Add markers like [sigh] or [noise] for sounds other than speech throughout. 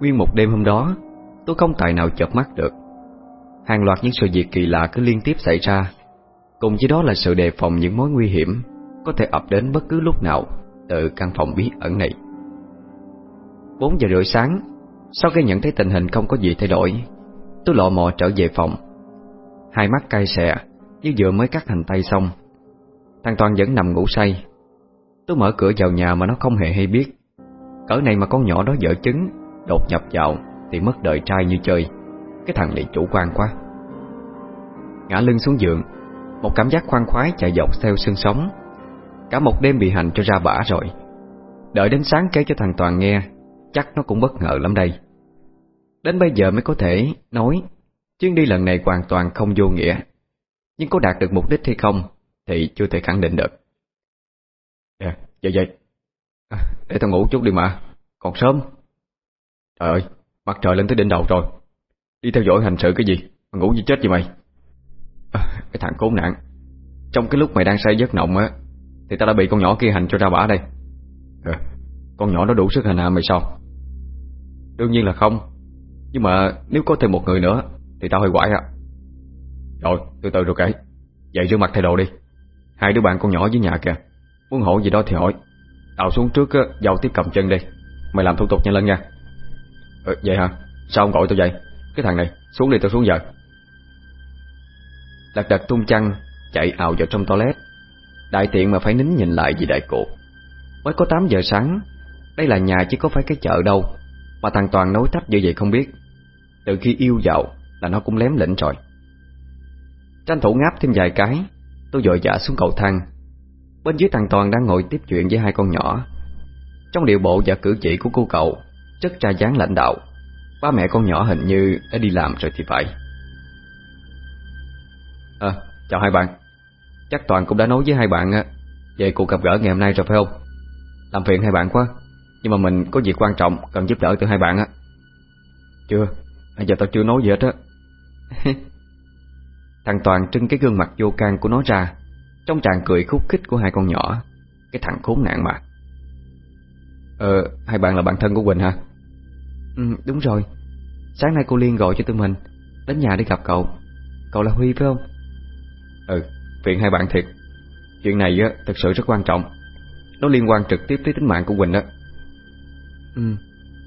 Nguyên một đêm hôm đó, Tôi không tài nào chợp mắt được. Hàng loạt những sự việc kỳ lạ cứ liên tiếp xảy ra, Cùng với đó là sự đề phòng những mối nguy hiểm Có thể ập đến bất cứ lúc nào Từ căn phòng bí ẩn này. 4 giờ rưỡi sáng, Sau khi nhận thấy tình hình không có gì thay đổi, Tôi lọ mò trở về phòng. Hai mắt cay xè, Như vừa mới cắt hành tay xong. Thằng Toàn vẫn nằm ngủ say. Tôi mở cửa vào nhà mà nó không hề hay biết. Cỡ này mà con nhỏ đó dở trứng Đột nhập vào Thì mất đời trai như chơi. Cái thằng này chủ quan quá. Ngã lưng xuống giường Một cảm giác khoan khoái chạy dọc theo xương sống Cả một đêm bị hành cho ra bả rồi. Đợi đến sáng kể cho thằng Toàn nghe Chắc nó cũng bất ngờ lắm đây. Đến bây giờ mới có thể nói Chuyến đi lần này hoàn toàn không vô nghĩa. Nhưng có đạt được mục đích hay không Thì chưa thể khẳng định được. À, vậy vậy à, Để tao ngủ chút đi mà. Còn sớm. Trời ơi, mặt trời lên tới đỉnh đầu rồi. Đi theo dõi hành sự cái gì? Mà ngủ như chết vậy mày. À, Cái thằng khốn nạn. Trong cái lúc mày đang say giấc nộng á Thì tao đã bị con nhỏ kia hành cho ra bả đây. À, Con nhỏ nó đủ sức hành hạ mày sao? Đương nhiên là không. Nhưng mà nếu có thêm một người nữa Thì tao hơi quải à Rồi từ từ rồi kể. Dậy rửa mặt thay đồ đi. Hai đứa bạn con nhỏ dưới nhà kìa. Muốn hỏi gì đó thì hỏi. Tao xuống trước á, giao tiếp cầm chân đi. Mày làm thủ tục nhanh lên nha ờ, Vậy hả? Sao ông gọi tôi vậy? Cái thằng này, xuống đi tôi xuống giờ. Lật đật tung chăn Chạy ào vào trong toilet. Đại tiện mà phải nín nhìn lại vì đại cụ Mới có 8 giờ sáng Đây là nhà chứ có phải cái chợ đâu. Mà thằng Toàn nói thách như vậy không biết. Từ khi yêu dạo Là nó cũng lém lĩnh rồi. Tranh thủ ngáp thêm vài cái Tôi dội dã xuống cầu thang. Bên dưới thằng Toàn đang ngồi tiếp chuyện với hai con nhỏ. Trong điệu bộ và cử chỉ của cô cậu rất ra dáng lãnh đạo. Ba mẹ con nhỏ hình như đã đi làm rồi thì phải. À, chào hai bạn. Chắc Toàn cũng đã nói với hai bạn Về cuộc gặp gỡ ngày hôm nay rồi phải không? Làm phiền hai bạn quá Nhưng mà mình có việc quan trọng cần giúp đỡ từ hai bạn á. Chưa Giờ tao chưa nói gì hết á. [laughs] Thằng Toàn trưng cái gương mặt vô can của nó ra Trong tràn cười khúc khích của hai con nhỏ Cái thằng khốn nạn mà. Ờ, hai bạn là bạn thân của Quỳnh hả? Ừ, đúng rồi. Sáng nay cô Liên gọi cho tụi mình Đến nhà để gặp cậu. Cậu là Huy phải không? Ừ, phiền hai bạn thiệt. Chuyện này á, thực sự rất quan trọng. Nó liên quan trực tiếp tới tính mạng của Quỳnh đó Ừ,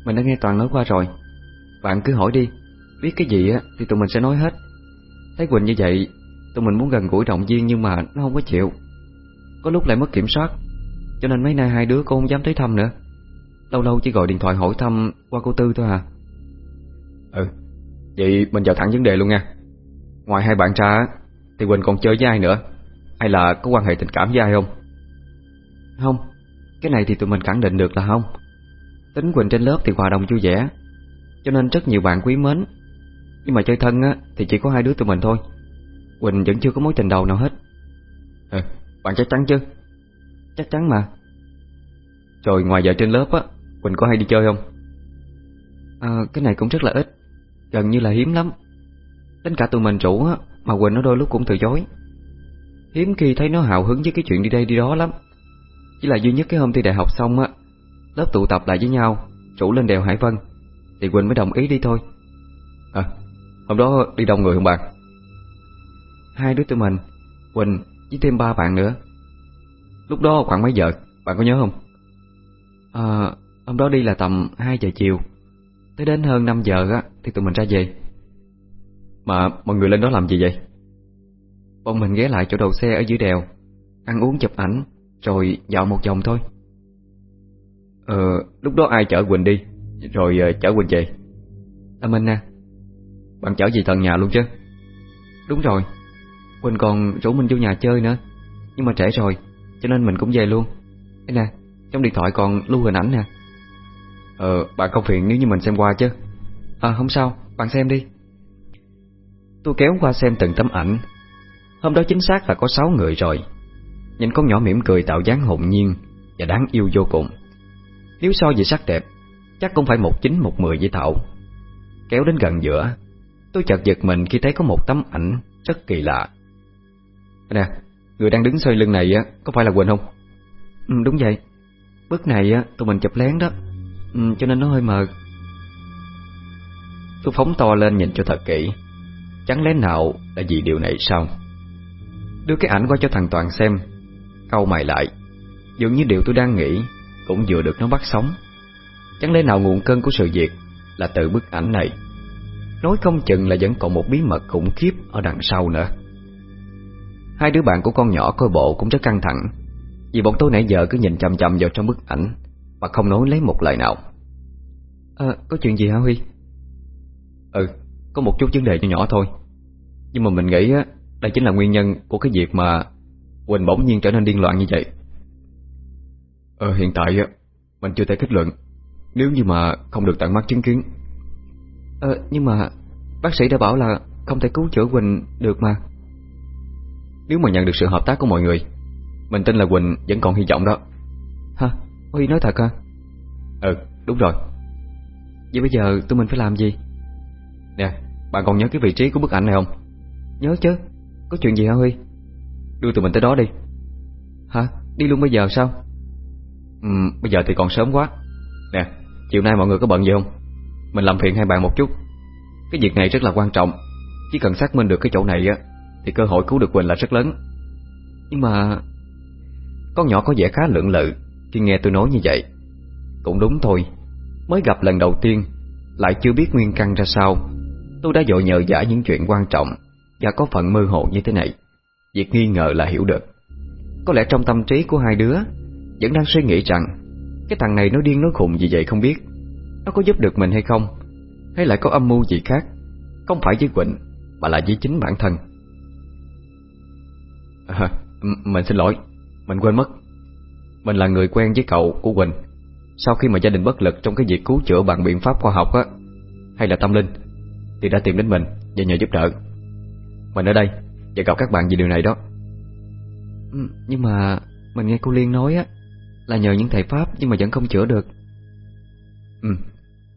mình đã nghe Toàn nói qua rồi. Bạn cứ hỏi đi. Biết cái gì á thì tụi mình sẽ nói hết. Thấy Quỳnh như vậy Tụi mình muốn gần gũi động viên nhưng mà nó không có chịu. Có lúc lại mất kiểm soát Cho nên mấy nay hai đứa cô không dám tới thăm nữa Lâu lâu chỉ gọi điện thoại hỏi thăm Qua cô Tư thôi à Ừ Vậy mình vào thẳng vấn đề luôn nha. Ngoài hai bạn ra Thì Quỳnh còn chơi với ai nữa? Hay là có quan hệ tình cảm với ai không? Không Cái này thì tụi mình khẳng định được là không. Tính Quỳnh trên lớp thì hòa đồng vui vẻ Cho nên rất nhiều bạn quý mến. Nhưng mà chơi thân á Thì chỉ có hai đứa tụi mình thôi. Quỳnh vẫn chưa có mối tình đầu nào hết. Ừ Bạn chắc chắn chứ? Chắc chắn mà. Rồi ngoài giờ trên lớp á Quỳnh có hay đi chơi không? À, Cái này cũng rất là ít. Gần như là hiếm lắm. Đến cả tụi mình rủ á Mà Quỳnh nó đôi lúc cũng từ chối. Hiếm khi thấy nó hào hứng với cái chuyện đi đây đi đó lắm. Chỉ là duy nhất cái hôm thi đại học xong á Lớp tụ tập lại với nhau Rủ lên đèo Hải Vân. Thì Quỳnh mới đồng ý đi thôi. À Hôm đó đi đông người không bạn? Hai đứa tụi mình Quỳnh với thêm ba bạn nữa. Lúc đó khoảng mấy giờ? Bạn có nhớ không? À Hôm đó đi là tầm 2 giờ chiều. Tới đến hơn 5 giờ á Thì tụi mình ra về. Mà mọi người lên đó làm gì vậy? Bọn mình ghé lại chỗ đầu xe ở dưới đèo Ăn uống chụp ảnh Rồi dạo một vòng thôi. Ờ Lúc đó ai chở Quỳnh đi Rồi uh, chở Quỳnh về? Là mình nè. Bạn chở gì tận nhà luôn chứ. Đúng rồi. Quỳnh còn rủ mình vô nhà chơi nữa. Nhưng mà trễ rồi Cho nên mình cũng về luôn. Đây nè Trong điện thoại còn lưu hình ảnh nè. Ờ Bạn không phiền nếu như mình xem qua chứ. À không sao Bạn xem đi. Tôi kéo qua xem từng tấm ảnh. Hôm đó chính xác là có 6 người rồi. Nhìn con nhỏ mỉm cười tạo dáng hồn nhiên Và đáng yêu vô cùng. Nếu so về sắc đẹp Chắc cũng phải một chín một mười với Thảo. Kéo đến gần giữa Tôi chợt giật mình khi thấy có một tấm ảnh Rất kỳ lạ. Nè Người đang đứng xoay lưng này á Có phải là Quỳnh không? Ừ, Đúng vậy. Bức này á tụi mình chụp lén đó. Ừ, cho nên nó hơi mờ. Tôi phóng to lên nhìn cho thật kỹ. Chẳng lẽ nào là vì điều này sao? Đưa cái ảnh qua cho thằng Toàn xem. Câu mày lại. Dường như điều tôi đang nghĩ Cũng vừa được nó bắt sống. Chẳng lẽ nào nguồn cơn của sự việc Là từ bức ảnh này? Nói không chừng là vẫn còn một bí mật khủng khiếp Ở đằng sau nữa. Hai đứa bạn của con nhỏ coi bộ cũng rất căng thẳng. Vì bọn tôi nãy giờ cứ nhìn chầm chầm vào trong bức ảnh. Mà không nói lấy một lời nào. Ờ, có chuyện gì hả Huy? Ừ, có một chút vấn đề nhỏ nhỏ thôi. Nhưng mà mình nghĩ á Đây chính là nguyên nhân của cái việc mà Quỳnh bỗng nhiên trở nên điên loạn như vậy. Ờ, hiện tại á Mình chưa thể kết luận Nếu như mà không được tận mắt chứng kiến. Ờ, nhưng mà Bác sĩ đã bảo là không thể cứu chữa Quỳnh được mà. Nếu mà nhận được sự hợp tác của mọi người Mình tin là Quỳnh vẫn còn hy vọng đó? Huy nói thật hả? Ừ, đúng rồi Vậy bây giờ tụi mình phải làm gì? Nè, bạn còn nhớ cái vị trí của bức ảnh này không? Nhớ chứ, có chuyện gì hả Huy? Đưa tụi mình tới đó đi Hả? Đi luôn bây giờ sao? Ừ, bây giờ thì còn sớm quá Nè, chiều nay mọi người có bận gì không? Mình làm phiền hai bạn một chút Cái việc này rất là quan trọng Chỉ cần xác minh được cái chỗ này á Thì cơ hội cứu được Quỳnh là rất lớn Nhưng mà Con nhỏ có vẻ khá lưỡng lự khi nghe tôi nói như vậy Cũng đúng thôi. Mới gặp lần đầu tiên Lại chưa biết nguyên căn ra sao. Tôi đã dội nhờ giả những chuyện quan trọng Và có phần mơ hồ như thế này. Việc nghi ngờ là hiểu được. Có lẽ trong tâm trí của hai đứa Vẫn đang suy nghĩ rằng Cái thằng này nó điên nó khùng gì vậy không biết. Nó có giúp được mình hay không? Hay lại có âm mưu gì khác? Không phải với Quỳnh Mà là với chính bản thân. [laughs] À, Mình xin lỗi Mình quên mất. Mình là người quen với cậu của Quỳnh. Sau khi mà gia đình bất lực trong cái việc cứu chữa bằng biện pháp khoa học á Hay là tâm linh Thì đã tìm đến mình và nhờ giúp đỡ. Mình ở đây và gặp các bạn vì điều này đó. Ừ, Nhưng mà Mình nghe cô Liên nói á Là nhờ những thầy Pháp nhưng mà vẫn không chữa được. Ừ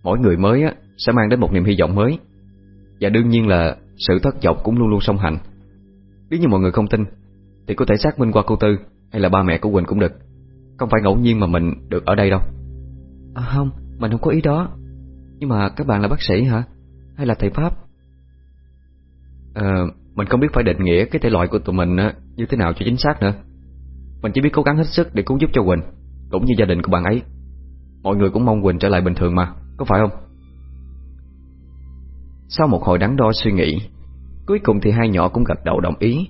Mỗi người mới á sẽ mang đến một niềm hy vọng mới. Và đương nhiên là Sự thất vọng cũng luôn luôn song hành. Nếu như mọi người không tin Thì có thể xác minh qua cô Tư Hay là ba mẹ của Quỳnh cũng được Không phải ngẫu nhiên mà mình được ở đây đâu À không, mình không có ý đó Nhưng mà các bạn là bác sĩ hả? Hay là thầy Pháp? Ờ, mình không biết phải định nghĩa cái thể loại của tụi mình như thế nào cho chính xác nữa Mình chỉ biết cố gắng hết sức để cứu giúp cho Quỳnh Cũng như gia đình của bạn ấy Mọi người cũng mong Quỳnh trở lại bình thường mà Có phải không? Sau một hồi đắn đo suy nghĩ Cuối cùng thì hai nhỏ cũng gật đầu đồng ý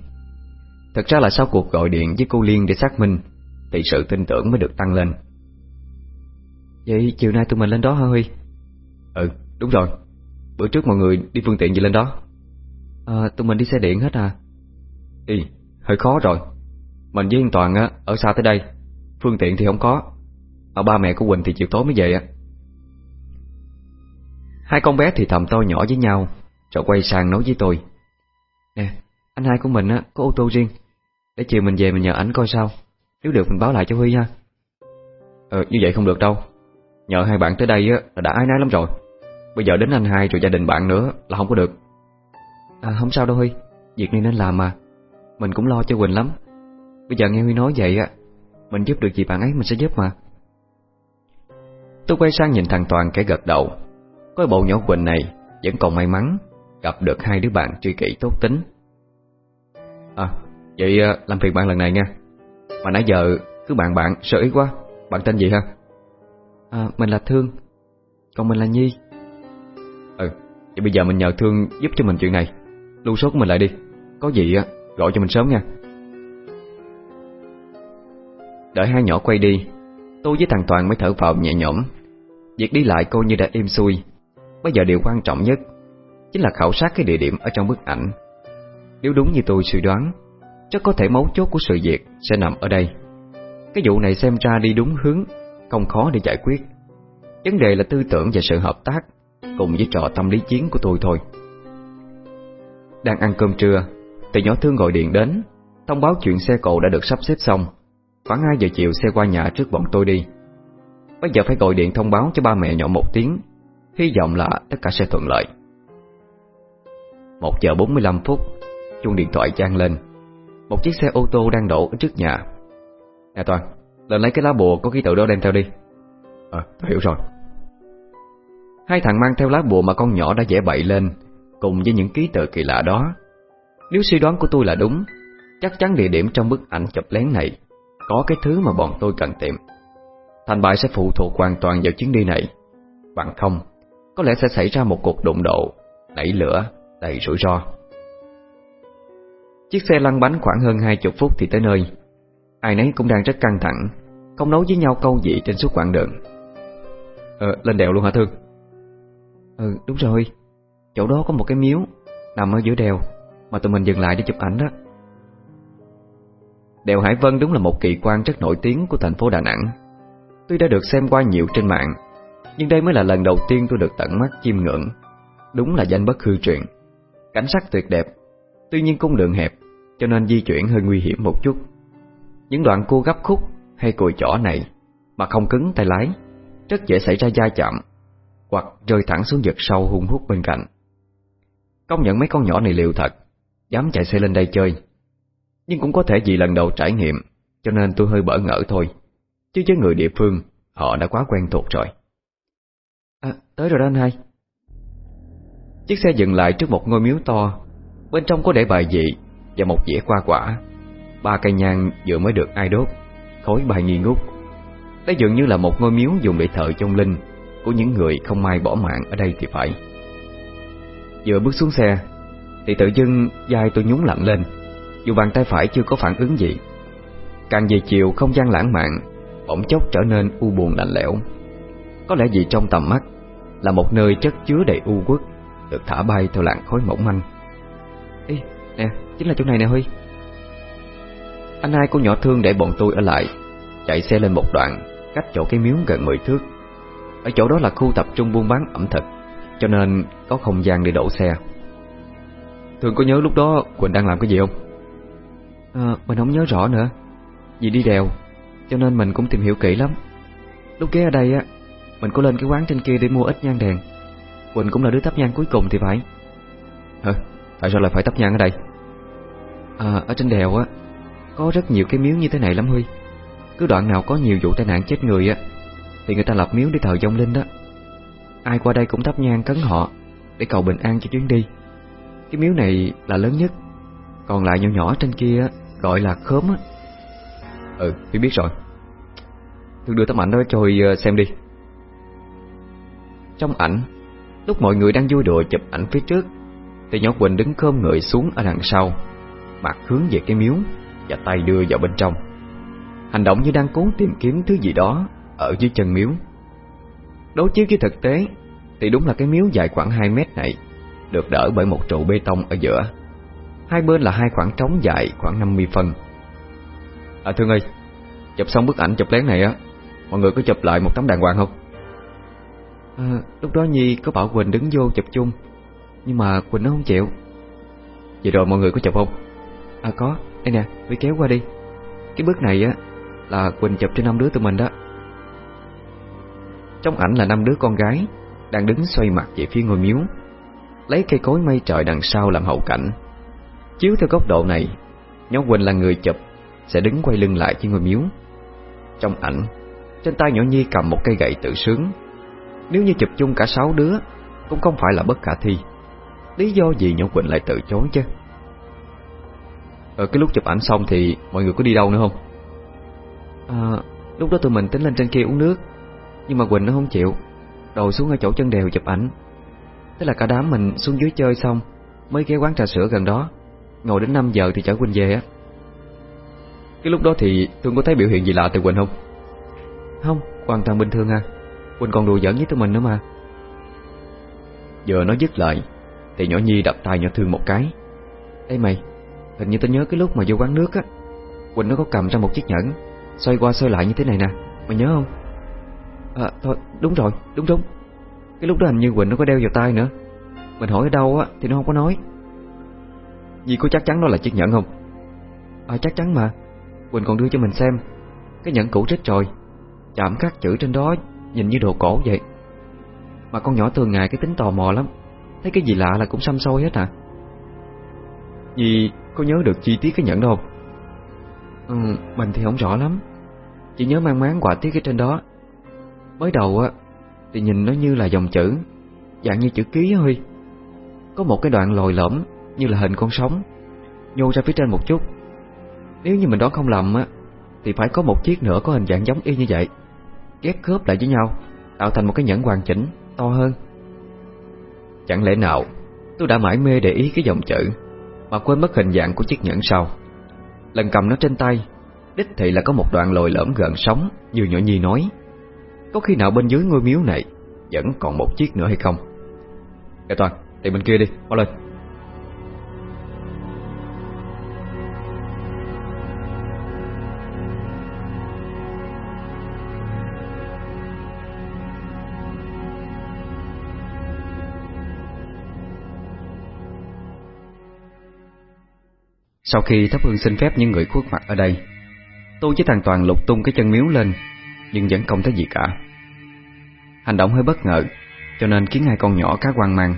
Thật ra là sau cuộc gọi điện với cô Liên để xác minh Thì sự tin tưởng mới được tăng lên. Vậy chiều nay tụi mình lên đó hả Huy? Ừ, đúng rồi. Bữa trước mọi người đi phương tiện gì lên đó? À, tụi mình đi xe điện hết à? Ý, hơi khó rồi. Mình với Yên Toàn á, ở xa tới đây. Phương tiện thì không có. Ở ba mẹ của Quỳnh thì chiều tối mới về á. Hai con bé thì thầm to nhỏ với nhau Rồi quay sang nói với tôi. Nè, anh hai của mình á, có ô tô riêng. Để chiều mình về mình nhờ ảnh coi sao nếu được mình báo lại cho Huy ha. Ờ, như vậy không được đâu. Nhờ hai bạn tới đây á, là đã ái nái lắm rồi. Bây giờ đến anh hai rồi gia đình bạn nữa là không có được. À không sao đâu Huy. Việc này nên làm mà. Mình cũng lo cho Quỳnh lắm. Bây giờ nghe Huy nói vậy á Mình giúp được gì bạn ấy mình sẽ giúp mà. Tôi quay sang nhìn thằng Toàn kẻ gật đầu. Có bộ nhỏ Quỳnh này Vẫn còn may mắn Gặp được hai đứa bạn truy kỷ tốt tính. À Vậy à, làm phiền bạn lần này nha. Mà nãy giờ cứ bạn bạn sợ ý quá. Bạn tên gì ha À mình là Thương. Còn mình là Nhi. Ừ Vậy bây giờ mình nhờ Thương giúp cho mình chuyện này. Lưu số của mình lại đi. Có gì á gọi cho mình sớm nha. Đợi hai nhỏ quay đi Tôi với thằng Toàn mới thở phào nhẹ nhõm. Việc đi lại coi như đã êm xuôi. Bây giờ điều quan trọng nhất Chính là khảo sát cái địa điểm ở trong bức ảnh. Nếu đúng như tôi suy đoán Chắc có thể mấu chốt của sự việc Sẽ nằm ở đây. Cái vụ này xem ra đi đúng hướng, Không khó để giải quyết. Vấn đề là tư tưởng và sự hợp tác Cùng với trò tâm lý chiến của tôi thôi. Đang ăn cơm trưa Thì nhỏ thương gọi điện đến, Thông báo chuyện xe cộ đã được sắp xếp xong. Khoảng 2 giờ chiều xe qua nhà trước bọn tôi đi. Bây giờ phải gọi điện thông báo cho ba mẹ nhỏ một tiếng, Hy vọng là tất cả sẽ thuận lợi. 1 giờ 45 phút, Chuông điện thoại trang lên. Một chiếc xe ô tô đang đổ ở trước nhà. Nè Toàn, Lên lấy cái lá bùa có ký tự đó đem theo đi. Ờ tôi hiểu rồi. Hai thằng mang theo lá bùa mà con nhỏ đã vẽ bậy lên, Cùng với những ký tự kỳ lạ đó. Nếu suy đoán của tôi là đúng, Chắc chắn địa điểm trong bức ảnh chụp lén này Có cái thứ mà bọn tôi cần tìm. Thành bại sẽ phụ thuộc hoàn toàn vào chuyến đi này. Bằng không, Có lẽ sẽ xảy ra một cuộc đụng độ, Nảy lửa, đầy rủi ro. Chiếc xe lăn bánh khoảng hơn hai chục phút thì tới nơi. Ai nấy cũng đang rất căng thẳng Không nói với nhau câu gì trên suốt quãng đường. Ờ, lên đèo luôn hả Thương? Ừ, đúng rồi. Chỗ đó có một cái miếu Nằm ở giữa đèo Mà tụi mình dừng lại để chụp ảnh đó. Đèo Hải Vân đúng là một kỳ quan rất nổi tiếng của thành phố Đà Nẵng. Tuy đã được xem qua nhiều trên mạng Nhưng đây mới là lần đầu tiên tôi được tận mắt chiêm ngưỡng. Đúng là danh bất hư truyền. Cảnh sắc tuyệt đẹp Tuy nhiên cung đường hẹp cho nên di chuyển hơi nguy hiểm một chút. Những đoạn cua gấp khúc hay cùi chỏ này Mà không cứng tay lái, Rất dễ xảy ra va chạm Hoặc rơi thẳng xuống vực sâu hung hút bên cạnh. Công nhận mấy con nhỏ này liều thật, Dám chạy xe lên đây chơi. Nhưng cũng có thể vì lần đầu trải nghiệm, Cho nên tôi hơi bỡ ngỡ thôi. Chứ với người địa phương, Họ đã quá quen thuộc rồi. À tới rồi đó anh hai. Chiếc xe dừng lại trước một ngôi miếu to. Bên trong có để bài dị và một dĩa qua quả. Ba cây nhang vừa mới được ai đốt Khói bay nghi ngút. Đây dường như là một ngôi miếu dùng để thờ trong linh Của những người không may bỏ mạng ở đây thì phải. Vừa bước xuống xe Thì tự dưng dai tôi nhún lạnh lên Dù bàn tay phải chưa có phản ứng gì. Càng về chiều không gian lãng mạn Bỗng chốc trở nên u buồn lạnh lẽo. Có lẽ vì trong tầm mắt Là một nơi chất chứa đầy u quất Được thả bay theo làn khói mỏng manh. Ê, nè, chính là chỗ này nè Huy. Anh hai cô nhỏ thương để bọn tôi ở lại Chạy xe lên một đoạn Cách chỗ cái miếu gần 10 thước. Ở chỗ đó là khu tập trung buôn bán ẩm thực Cho nên có không gian để đổ xe. Thường có nhớ lúc đó Quỳnh đang làm cái gì không? À, mình không nhớ rõ nữa. Vì đi đèo Cho nên mình cũng tìm hiểu kỹ lắm. Lúc ghé ở đây á Mình có lên cái quán trên kia để mua ít nhang đèn. Quỳnh cũng là đứa thắp nhang cuối cùng thì phải. Hả? Tại sao lại phải thắp nhang ở đây? À, ở trên đèo á Có rất nhiều cái miếu như thế này lắm Huy. Cứ đoạn nào có nhiều vụ tai nạn chết người á Thì người ta lập miếu để thờ vong linh đó. Ai qua đây cũng thắp nhang cấn họ Để cầu bình an cho chuyến đi. Cái miếu này là lớn nhất Còn lại nhỏ nhỏ trên kia Gọi là khóm á. Ừ, Huy biết rồi. Thương đưa tấm ảnh đó cho Huy ờ, xem đi. Trong ảnh Lúc mọi người đang vui đùa chụp ảnh phía trước Thì nhỏ Quỳnh đứng khom người xuống ở đằng sau Mặt hướng về cái miếu Và tay đưa vào bên trong. Hành động như đang cố tìm kiếm thứ gì đó Ở dưới chân miếu. Đối chiếu với thực tế Thì đúng là cái miếu dài khoảng 2 mét này Được đỡ bởi một trụ bê tông ở giữa. Hai bên là hai khoảng trống dài khoảng 50 phân. À Thương ơi Chụp xong bức ảnh chụp lén này á Mọi người có chụp lại một tấm đàng hoàng không? À, Lúc đó Nhi có bảo Quỳnh đứng vô chụp chung Nhưng mà Quỳnh nó không chịu. Vậy rồi mọi người có chụp không À có, đây nè, Huy kéo qua đi. Cái bức này á Là Quỳnh chụp cho năm đứa tụi mình đó. Trong ảnh là năm đứa con gái Đang đứng xoay mặt về phía ngôi miếu Lấy cây cối mây trời đằng sau làm hậu cảnh. Chiếu theo góc độ này Nhóm Quỳnh là người chụp Sẽ đứng quay lưng lại với ngôi miếu. Trong ảnh Trên tay nhỏ Nhi cầm một cây gậy tự sướng. Nếu như chụp chung cả sáu đứa Cũng không phải là bất khả thi. Lý do gì nhỏ Quỳnh lại từ chối chứ? Ở cái lúc chụp ảnh xong thì Mọi người có đi đâu nữa không? À Lúc đó tụi mình tính lên trên kia uống nước Nhưng mà Quỳnh nó không chịu. Đồi xuống ở chỗ chân đèo chụp ảnh. Thế là cả đám mình xuống dưới chơi xong Mới ghé quán trà sữa gần đó. Ngồi đến 5 giờ thì chở Quỳnh về á. Cái lúc đó thì Thương có thấy biểu hiện gì lạ từ Quỳnh không? Không, hoàn toàn bình thường à. Quỳnh còn đùa giỡn với tụi mình nữa mà. Giờ nó dứt lại Thì nhỏ Nhi đập tay nhỏ Thương một cái. Ê mày Hình như tôi nhớ cái lúc mà vô quán nước á, Quỳnh nó có cầm ra một chiếc nhẫn, Xoay qua xoay lại như thế này nè, Mày nhớ không? À thôi, đúng rồi, đúng đúng. Cái lúc đó hình như Quỳnh nó có đeo vào tay nữa. Mình hỏi ở đâu á thì nó không có nói. Dì có chắc chắn đó là chiếc nhẫn không? À chắc chắn mà. Quỳnh còn đưa cho mình xem. Cái nhẫn cũ rách rồi. Chạm khắc chữ trên đó, Nhìn như đồ cổ vậy. Mà con nhỏ thường ngày cái tính tò mò lắm. Thấy cái gì lạ là cũng xăm xôi hết à. Dì có nhớ được chi tiết cái nhẫn đâu không? Ừ mình thì không rõ lắm. Chỉ nhớ mang máng quả tiết cái trên đó. Mới đầu á, Thì nhìn nó như là dòng chữ, Dạng như chữ ký Huy. Có một cái đoạn lồi lõm Như là hình con sóng, Nhô ra phía trên một chút. Nếu như mình đoán không lầm á, Thì phải có một chiếc nữa có hình dạng giống y như vậy. Ghép khớp lại với nhau, Tạo thành một cái nhẫn hoàn chỉnh, To hơn. Chẳng lẽ nào, Tôi đã mãi mê để ý cái dòng chữ? Mà quên mất hình dạng của chiếc nhẫn sau. Lần cầm nó trên tay Đích thị là có một đoạn lồi lõm gần sóng Như nhỏ nhi nói. Có khi nào bên dưới ngôi miếu này Vẫn còn một chiếc nữa hay không? Kẻ Toàn, tìm bên kia đi, mau lên. Sau khi thắp hương xin phép những người khuất mặt ở đây Tôi với thằng Toàn lục tung cái chân miếu lên Nhưng vẫn không thấy gì cả Hành động hơi bất ngờ Cho nên khiến hai con nhỏ khá hoang mang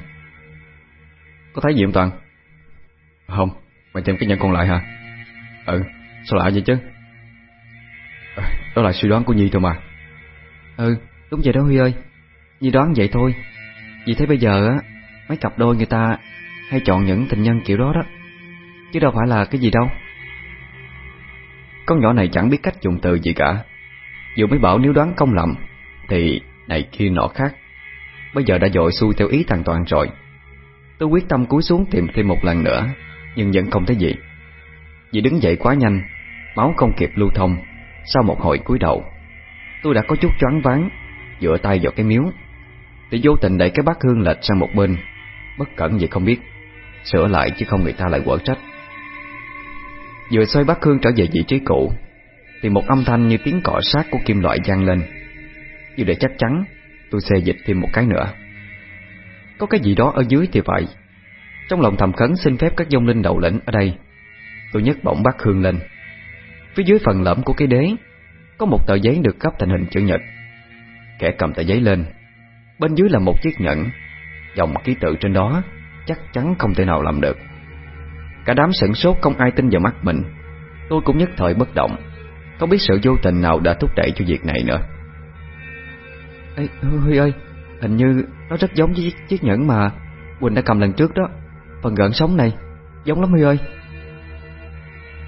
Có thấy gì không Toàn? Không, mày tìm cái nhân còn lại hả? Ừ, sao lạ vậy chứ? Đó là suy đoán của Nhi thôi mà Ừ, đúng vậy đó Huy ơi Nhi đoán vậy thôi Vì thế bây giờ á Mấy cặp đôi người ta hay chọn những tình nhân kiểu đó đó Chứ đâu phải là cái gì đâu. Con nhỏ này chẳng biết cách dùng từ gì cả. Dù mới bảo nếu đoán công lầm, Thì này kia nọ khác. Bây giờ đã dội xuôi theo ý thằng Toàn rồi. Tôi quyết tâm cúi xuống tìm thêm một lần nữa, Nhưng vẫn không thấy gì. Vì đứng dậy quá nhanh, Máu không kịp lưu thông Sau một hồi cúi đầu. Tôi đã có chút choáng váng, Dựa tay vào cái miếu. Thì vô tình đẩy cái bát hương lệch sang một bên, Bất cẩn gì không biết, Sửa lại chứ không người ta lại quở trách. Vừa xoay bát hương trở về vị trí cũ, Thì một âm thanh như tiếng cọ sát của kim loại vang lên. Như để chắc chắn, Tôi xe dịch thêm một cái nữa. Có cái gì đó ở dưới thì vậy Trong lòng thầm khấn xin phép các dông linh đầu lĩnh ở đây. Tôi nhấc bổng bát hương lên. Phía dưới phần lõm của cái đế, Có một tờ giấy được gấp thành hình chữ nhật. Kẻ cầm tờ giấy lên. Bên dưới là một chiếc nhẫn. Dòng ký tự trên đó Chắc chắn không thể nào làm được. Cả đám sửng sốt không ai tin vào mắt mình. Tôi cũng nhất thời bất động. Không biết sự vô tình nào đã thúc đẩy cho việc này nữa. Ê, Huy ơi Hình như nó rất giống với chiếc nhẫn mà Quỳnh đã cầm lần trước đó. Phần gợn sống này Giống lắm Huy ơi.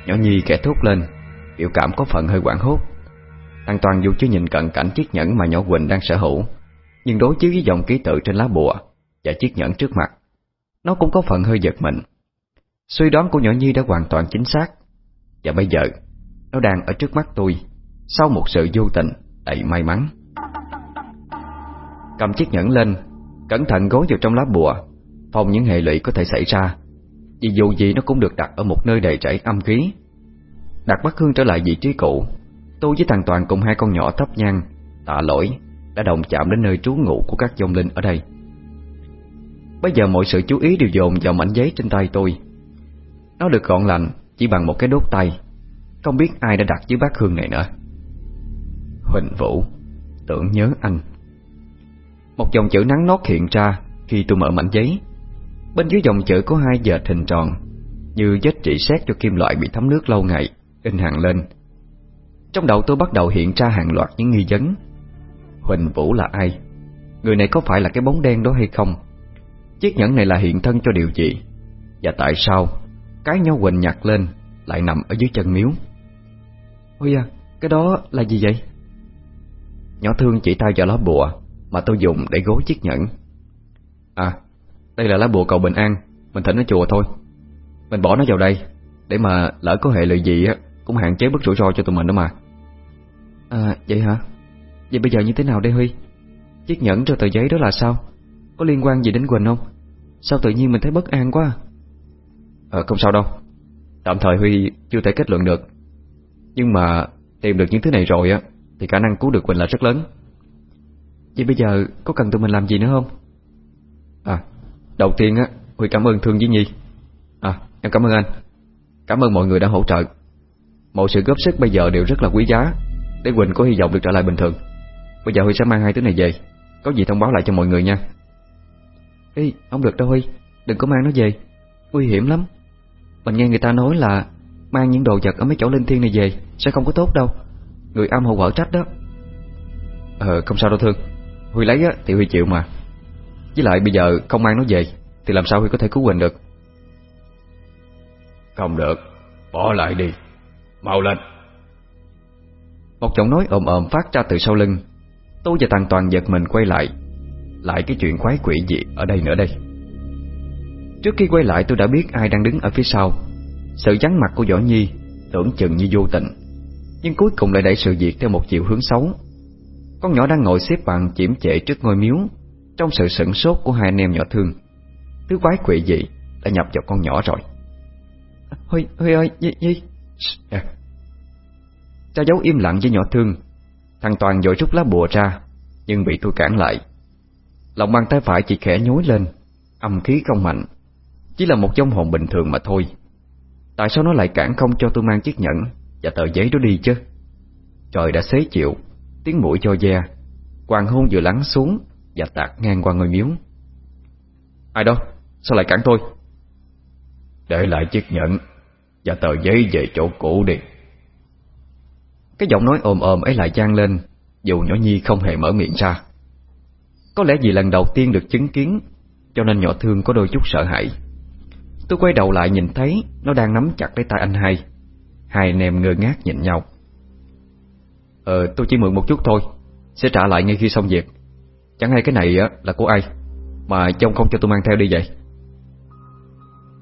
Nhỏ Nhi kẻ thốt lên Biểu cảm có phần hơi quảng hốt. Thằng Toàn dù chưa nhìn cận cảnh chiếc nhẫn mà nhỏ Quỳnh đang sở hữu Nhưng đối chiếu với dòng ký tự trên lá bùa Và chiếc nhẫn trước mặt Nó cũng có phần hơi giật mình. Suy đoán của nhỏ Nhi đã hoàn toàn chính xác. Và bây giờ, Nó đang ở trước mắt tôi, Sau một sự vô tình, đầy may mắn. Cầm chiếc nhẫn lên, Cẩn thận gối vào trong lá bùa, Phòng những hệ lụy có thể xảy ra. Vì dù gì nó cũng được đặt ở một nơi đầy chảy âm khí. Đặt bắt hương trở lại vị trí cũ. Tôi với thằng Toàn cùng hai con nhỏ thấp nhang, Tạ lỗi, Đã đồng chạm đến nơi trú ngụ của các dông linh ở đây. Bây giờ mọi sự chú ý đều dồn vào mảnh giấy trên tay tôi nó được gọn lành chỉ bằng một cái đốt tay. Không biết ai đã đặt dưới bát hương này nữa. Huỳnh Vũ, Tưởng nhớ anh. Một dòng chữ nắng nót hiện ra Khi tôi mở mảnh giấy. Bên dưới dòng chữ có hai dệt hình tròn, Như vết trị xét cho kim loại bị thấm nước lâu ngày, In hàng lên. Trong đầu tôi bắt đầu hiện ra hàng loạt những nghi vấn. Huỳnh Vũ là ai? Người này có phải là cái bóng đen đó hay không? Chiếc nhẫn này là hiện thân cho điều gì? Và tại sao? Cái nhau quỳnh nhặt lên Lại nằm ở dưới chân miếu Ôi à, cái đó là gì vậy? Nhỏ thương chỉ tay vào lá bùa Mà tôi dùng để gối chiếc nhẫn À, đây là lá bùa cầu bình an Mình thỉnh ở chùa thôi Mình bỏ nó vào đây Để mà lỡ có hệ lụy gì á Cũng hạn chế bất rủi ro cho tụi mình đó mà À, vậy hả? Vậy bây giờ như thế nào đây Huy? Chiếc nhẫn cho tờ giấy đó là sao? Có liên quan gì đến Quỳnh không? Sao tự nhiên mình thấy bất an quá à? Ờ không sao đâu. Tạm thời Huy chưa thể kết luận được. Nhưng mà tìm được những thứ này rồi á Thì khả năng cứu được Quỳnh là rất lớn. Vậy bây giờ có cần tụi mình làm gì nữa không? À Đầu tiên á Huy cảm ơn Thương với Nhi. À em cảm ơn anh. Cảm ơn mọi người đã hỗ trợ. Mọi sự góp sức bây giờ đều rất là quý giá. Để Quỳnh có hy vọng được trở lại bình thường. Bây giờ Huy sẽ mang hai thứ này về. Có gì thông báo lại cho mọi người nha. Ê, không được đâu Huy. Đừng có mang nó về. Nguy hiểm lắm mình nghe người ta nói là Mang những đồ vật ở mấy chỗ linh thiêng này về Sẽ không có tốt đâu. Người âm hậu quở trách đó. Ờ không sao đâu Thương. Huy lấy á thì Huy chịu mà. Với lại bây giờ không mang nó về Thì làm sao Huy có thể cứu Quỳnh được? Không được. Bỏ lại đi. Mau lên. Một giọng nói ồm ồm phát ra từ sau lưng. Tôi và Thằng Toàn giật mình quay lại. Lại cái chuyện quái quỷ gì ở đây nữa đây Trước khi quay lại tôi đã biết ai đang đứng ở phía sau. Sự vắng mặt của Võ Nhi Tưởng chừng như vô tình Nhưng cuối cùng lại đẩy sự việc theo một chiều hướng xấu. Con nhỏ đang ngồi xếp bằng chiếm trệ trước ngôi miếu Trong sự sửng sốt của hai anh em nhỏ thương. Thứ quái quỷ gì đã nhập vào con nhỏ rồi. Huy, Huy ơi, Nhi, Nhi. À. Cha giấu im lặng với nhỏ thương. Thằng Toàn vội rút lá bùa ra Nhưng bị tôi cản lại. Lòng bàn tay phải chỉ khẽ nhối lên Âm khí không mạnh chỉ là một vong hồn bình thường mà thôi. Tại sao nó lại cản không cho tôi mang chiếc nhẫn Và tờ giấy đó đi chứ? Trời đã xế chịu Tiếng mũi cho ve. Hoàng hôn vừa lắng xuống Và tạt ngang qua ngôi miếu. Ai đó, sao lại cản tôi? Để lại chiếc nhẫn Và tờ giấy về chỗ cũ đi. Cái giọng nói ồm ồm ấy lại gian lên Dù nhỏ Nhi không hề mở miệng ra. Có lẽ vì lần đầu tiên được chứng kiến Cho nên nhỏ thương có đôi chút sợ hãi. Tôi quay đầu lại nhìn thấy Nó đang nắm chặt lấy tay anh hai. Hai anh em ngơ ngác nhìn nhau. Ờ tôi chỉ mượn một chút thôi, Sẽ trả lại ngay khi xong việc. Chẳng hay cái này á, là của ai Mà trông không cho tôi mang theo đi vậy?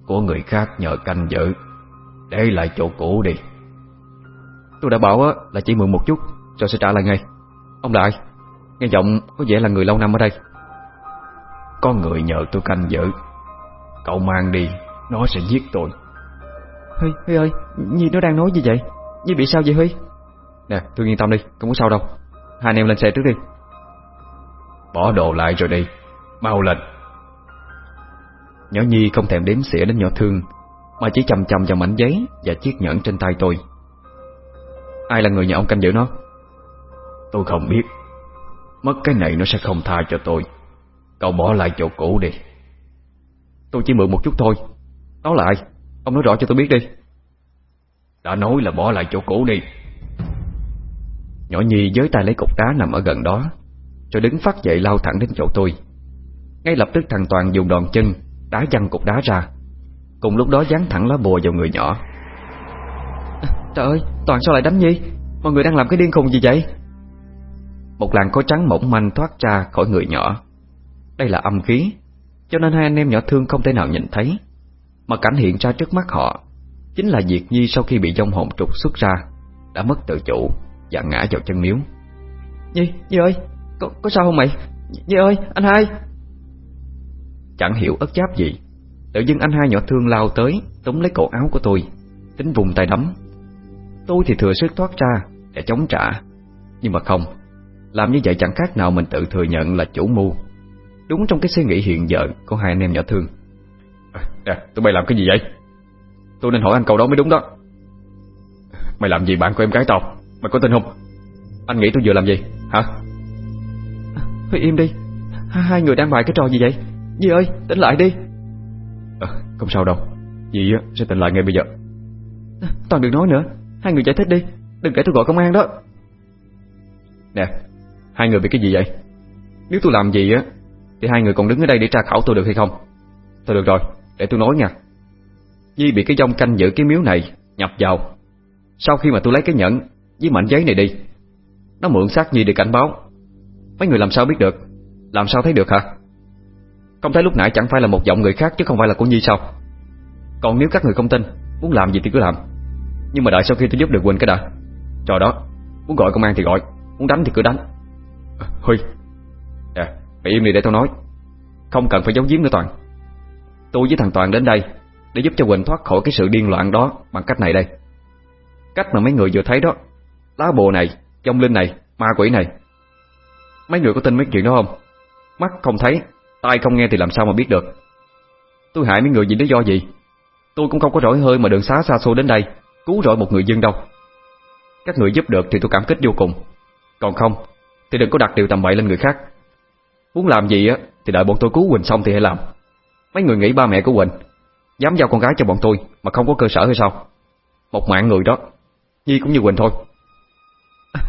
Của người khác nhờ canh giữ. Để lại chỗ cũ đi. Tôi đã bảo á, là chỉ mượn một chút, Rồi sẽ trả lại ngay. Ông là ai? Nghe giọng có vẻ là người lâu năm ở đây. Có người nhờ tôi canh giữ. Cậu mang đi. Nó sẽ giết tôi. Huy, Huy ơi Nhi nó đang nói gì vậy? Nhi bị sao vậy Huy? Nè tôi yên tâm đi Không có sao đâu. Hai anh em lên xe trước đi. Bỏ đồ lại rồi đi Mau lên. Nhỏ Nhi không thèm đếm xỉa đến nhỏ thương Mà chỉ chầm chầm vào mảnh giấy Và chiếc nhẫn trên tay tôi. Ai là người nhà ông canh giữ nó? Tôi không biết. Mất cái này nó sẽ không tha cho tôi. Cậu bỏ lại chỗ cũ đi. Tôi chỉ mượn một chút thôi Nó là ai Ông nói rõ cho tôi biết đi. Đã nói là bỏ lại chỗ cũ đi. Nhỏ Nhi với tay lấy cục đá nằm ở gần đó Rồi đứng phát dậy lao thẳng đến chỗ tôi. Ngay lập tức thằng Toàn dùng đòn chân Đá văng cục đá ra. Cùng lúc đó dán thẳng lá bùa vào người nhỏ. Trời ơi, Toàn sao lại đánh Nhi? Mọi người đang làm cái điên khùng gì vậy? Một làn khói trắng mỏng manh thoát ra khỏi người nhỏ. Đây là âm khí Cho nên hai anh em nhỏ thương không thể nào nhìn thấy Mà cảnh hiện ra trước mắt họ Chính là Diệt Nhi sau khi bị dông hồn trục xuất ra Đã mất tự chủ Và ngã vào chân miếu. Nhi, Nhi ơi, có, có sao không mày? Nhi ơi, anh hai! Chẳng hiểu ất giáp gì Tự dưng anh hai nhỏ thương lao tới Túm lấy cổ áo của tôi Tính vùng tay đấm Tôi thì thừa sức thoát ra để chống trả Nhưng mà không Làm như vậy chẳng khác nào mình tự thừa nhận là chủ mưu. Đúng trong cái suy nghĩ hiện giờ Của hai anh em nhỏ thương Nè, tụi bay làm cái gì vậy? Tôi nên hỏi anh câu đó mới đúng đó. Mày làm gì bạn của em gái tao? Mày có tin không? Anh nghĩ tôi vừa làm gì? Hả? Huy im đi. Hai người đang bài cái trò gì vậy? Nhi ơi tỉnh lại đi. À, Không sao đâu. Dì sẽ tỉnh lại ngay bây giờ. Toàn đừng nói nữa. Hai người giải thích đi. Đừng để tôi gọi công an đó. Nè Hai người bị cái gì vậy? Nếu tôi làm gì á Thì hai người còn đứng ở đây để tra khảo tôi được hay không? Thôi được rồi để tôi nói nha. Nhi bị cái dông canh giữ cái miếu này Nhập vào. Sau khi mà tôi lấy cái nhẫn Với mảnh giấy này đi, Nó mượn xác Nhi để cảnh báo. Mấy người làm sao biết được? Làm sao thấy được hả? Không thấy lúc nãy chẳng phải là một giọng người khác Chứ không phải là của Nhi sao? Còn nếu các người không tin, Muốn làm gì thì cứ làm. Nhưng mà đợi sau khi tôi giúp được Quỳnh cái đã. Trò đó, Muốn gọi công an thì gọi, Muốn đánh thì cứ đánh. Huy Nè, mày im đi để tao nói. Không cần phải giấu giếm nữa Toàn. Tôi với thằng Toàn đến đây Để giúp cho Quỳnh thoát khỏi cái sự điên loạn đó Bằng cách này đây. Cách mà mấy người vừa thấy đó Lá bồ này, dông linh này, ma quỷ này. Mấy người có tin mấy chuyện đó không? Mắt không thấy Tai không nghe thì làm sao mà biết được? Tôi hại mấy người vì lý do gì? Tôi cũng không có rỗi hơi mà đường xá xa xôi đến đây Cứu rỗi một người dân đâu. Các người giúp được thì tôi cảm kích vô cùng. Còn không Thì đừng có đặt điều tầm bậy lên người khác. Muốn làm gì á Thì đợi bọn tôi cứu Quỳnh xong thì hãy làm. Mấy người nghĩ ba mẹ của Quỳnh Dám giao con gái cho bọn tôi Mà không có cơ sở hay sao? Một mạng người đó. Nhi cũng như Quỳnh thôi. [laughs]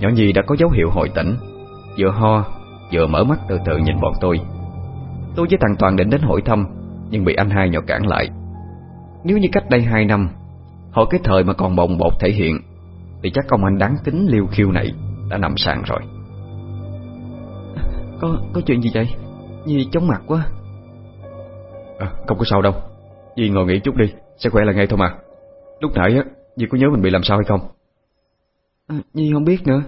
Nhỏ Nhi đã có dấu hiệu hồi tỉnh. Vừa ho Vừa mở mắt từ từ nhìn bọn tôi. Tôi với thằng Toàn định đến hỏi thăm Nhưng bị anh hai nhỏ cản lại. Nếu như cách đây 2 năm Hồi cái thời mà còn bồng bột thể hiện Thì chắc công anh đáng kính liêu khiêu này Đã nằm sàn rồi. Có có chuyện gì vậy Nhi chóng mặt quá. À, Không có sao đâu. Nhi ngồi nghỉ chút đi Sẽ khỏe là ngay thôi mà. Lúc nãy á Nhi có nhớ mình bị làm sao hay không? À, Nhi không biết nữa.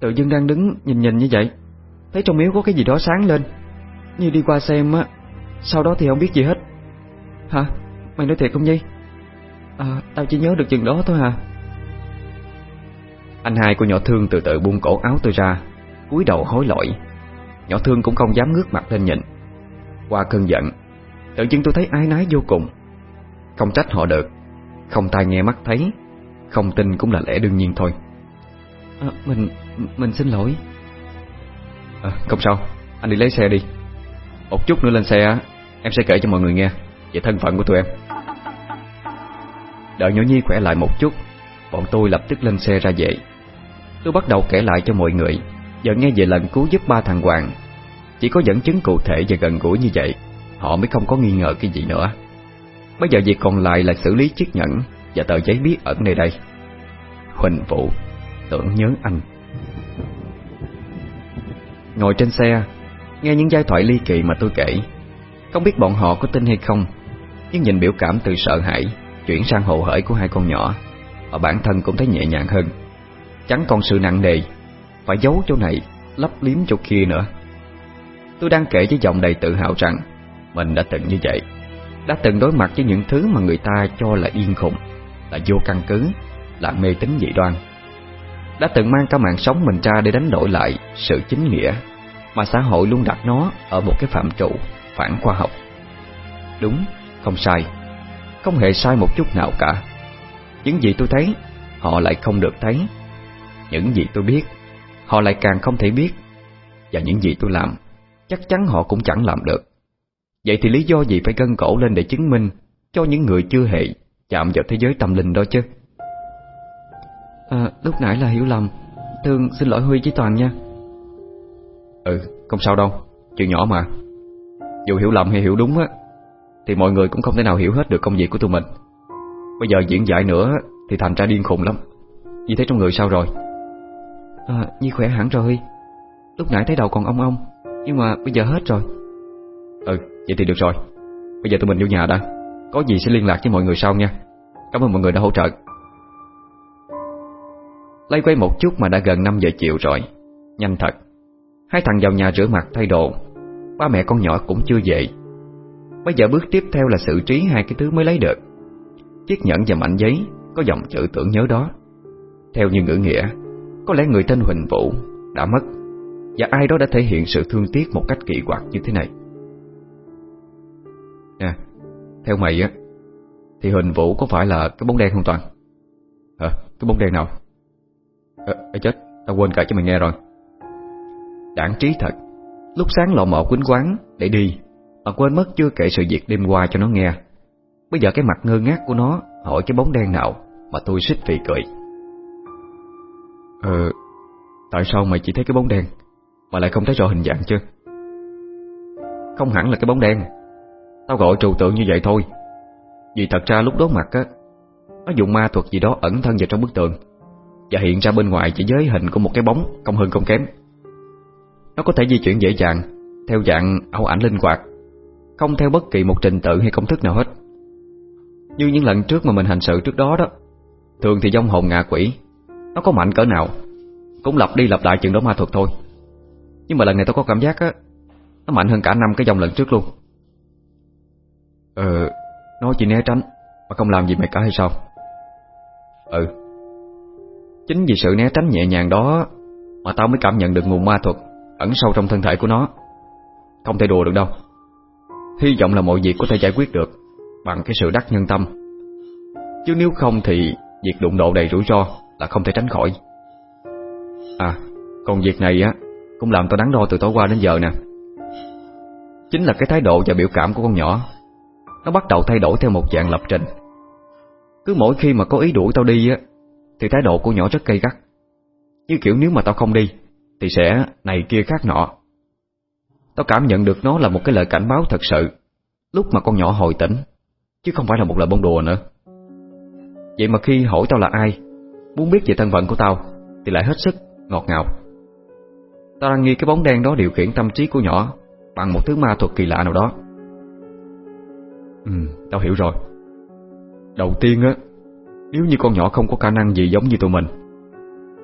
Tự dưng đang đứng nhìn nhìn như vậy. Thấy trong miếu có cái gì đó sáng lên. Nhi đi qua xem á Sau đó thì không biết gì hết. Hả? Mày nói thiệt không Nhi? À, tao chỉ nhớ được chừng đó thôi hả? Anh hai của nhỏ thương từ từ buông cổ áo tôi ra cúi đầu hối lỗi Nhỏ thương cũng không dám ngước mặt lên nhìn. Qua cơn giận Tự nhiên tôi thấy ái nái vô cùng. Không trách họ được Không tai nghe mắt thấy Không tin cũng là lẽ đương nhiên thôi. À, Mình mình xin lỗi. À, Không sao Anh đi lấy xe đi. Một chút nữa lên xe Em sẽ kể cho mọi người nghe Về thân phận của tụi em. Đợi nhỏ Nhi khỏe lại một chút Bọn tôi lập tức lên xe ra về. Tôi bắt đầu kể lại cho mọi người Giờ nghe về lần cứu giúp ba thằng Hoàng. Chỉ có dẫn chứng cụ thể và gần gũi như vậy, Họ mới không có nghi ngờ cái gì nữa. Bây giờ việc còn lại là xử lý chiếc nhẫn Và tờ giấy bí ẩn nơi đây. Huỳnh Vũ, Tưởng nhớ anh. Ngồi trên xe, Nghe những giai thoại ly kỳ mà tôi kể. Không biết bọn họ có tin hay không, Nhưng nhìn biểu cảm từ sợ hãi, Chuyển sang hồ hởi của hai con nhỏ Ở bản thân cũng thấy nhẹ nhàng hơn. Chẳng còn sự nặng nề phải giấu chỗ này Lấp liếm chỗ kia nữa. Tôi đang kể với giọng đầy tự hào rằng Mình đã từng như vậy. Đã từng đối mặt với những thứ mà người ta cho là yên khùng Là vô căn cứ Là mê tín dị đoan. Đã từng mang cả mạng sống mình ra để đánh đổi lại Sự chính nghĩa Mà xã hội luôn đặt nó Ở một cái phạm trụ phản khoa học. Đúng, không sai. Không hề sai một chút nào cả. Những gì tôi thấy Họ lại không được thấy. Những gì tôi biết Họ lại càng không thể biết. Và những gì tôi làm Chắc chắn họ cũng chẳng làm được. Vậy thì lý do gì phải gân cổ lên để chứng minh Cho những người chưa hề Chạm vào thế giới tâm linh đó chứ? À, Lúc nãy là hiểu lầm. Thương xin lỗi Huy với Toàn nha. Ừ không sao đâu. Chuyện nhỏ mà. Dù hiểu lầm hay hiểu đúng á Thì mọi người cũng không thể nào hiểu hết được công việc của tụi mình. Bây giờ diễn giải nữa Thì thành ra điên khùng lắm. Như thế trong người sao rồi à, Nhi khỏe hẳn rồi. Lúc nãy thấy đầu còn ong ong Nhưng mà bây giờ hết rồi. Ừ vậy thì được rồi. Bây giờ tụi mình vô nhà đã. Có gì sẽ liên lạc với mọi người sau nha. Cảm ơn mọi người đã hỗ trợ. Lấy quay một chút mà đã gần 5 giờ chiều rồi. Nhanh thật. Hai thằng vào nhà rửa mặt thay đồ. Ba mẹ con nhỏ cũng chưa về. Bây giờ bước tiếp theo là xử trí hai cái thứ mới lấy được. Chiếc nhẫn và mảnh giấy Có dòng chữ tưởng nhớ đó. Theo như ngữ nghĩa có lẽ người tên Huỳnh Vũ đã mất Và ai đó đã thể hiện sự thương tiếc Một cách kỳ quặc như thế này. Nè Theo mày á Thì Huỳnh Vũ có phải là cái bóng đen không Toàn? Hả? Cái bóng đen nào? À, chết Tao quên cả cho mày nghe rồi. Đảng trí thật Lúc sáng lọ mọ quýnh quán để đi Mà quên mất chưa kể sự việc đêm qua cho nó nghe. Bây giờ cái mặt ngơ ngác của nó Hỏi cái bóng đen nào Mà tôi xích vì cười. Ờ Tại sao mày chỉ thấy cái bóng đen? Mà lại không thấy rõ hình dạng chứ? Không hẳn là cái bóng đen. Tao gọi trừu tượng như vậy thôi. Vì thật ra lúc đó mặt á, Nó dùng ma thuật gì đó ẩn thân vào trong bức tượng Và hiện ra bên ngoài chỉ giới hình của một cái bóng Không hơn không kém. Nó có thể di chuyển dễ dàng Theo dạng ảo ảnh linh hoạt, Không theo bất kỳ một trình tự hay công thức nào hết. Như những lần trước mà mình hành sự trước đó đó, Thường thì dông hồn ngạ quỷ nó có mạnh cỡ nào, Cũng lặp đi lặp lại chừng đó ma thuật thôi. Nhưng mà lần này tao có cảm giác á, Nó mạnh hơn cả năm cái dòng lần trước luôn. Ờ Nó chỉ né tránh, Mà không làm gì mày cả hay sao? Ừ. Chính vì sự né tránh nhẹ nhàng đó Mà tao mới cảm nhận được nguồn ma thuật Ẩn sâu trong thân thể của nó. Không thể đùa được đâu. Hy vọng là mọi việc có thể giải quyết được Bằng cái sự đắc nhân tâm. Chứ nếu không thì Việc đụng độ đầy rủi ro là không thể tránh khỏi. À Còn việc này á, Cũng làm tao đắn đo từ tối qua đến giờ nè. Chính là cái thái độ và biểu cảm của con nhỏ. Nó bắt đầu thay đổi theo một dạng lập trình. Cứ mỗi khi mà có ý đuổi tao đi á, Thì thái độ của nhỏ rất cay gắt. Như kiểu nếu mà tao không đi, Thì sẽ này kia khác nọ. Tao cảm nhận được nó là một cái lời cảnh báo thật sự, Lúc mà con nhỏ hồi tỉnh, Chứ không phải là một lời bông đùa nữa. Vậy mà khi hỏi tao là ai Muốn biết về thân phận của tao Thì lại hết sức ngọt ngào. Tao đang nghi cái bóng đen đó điều khiển tâm trí của nhỏ Bằng một thứ ma thuật kỳ lạ nào đó. Ừ, tao hiểu rồi. Đầu tiên á Nếu như con nhỏ không có khả năng gì giống như tụi mình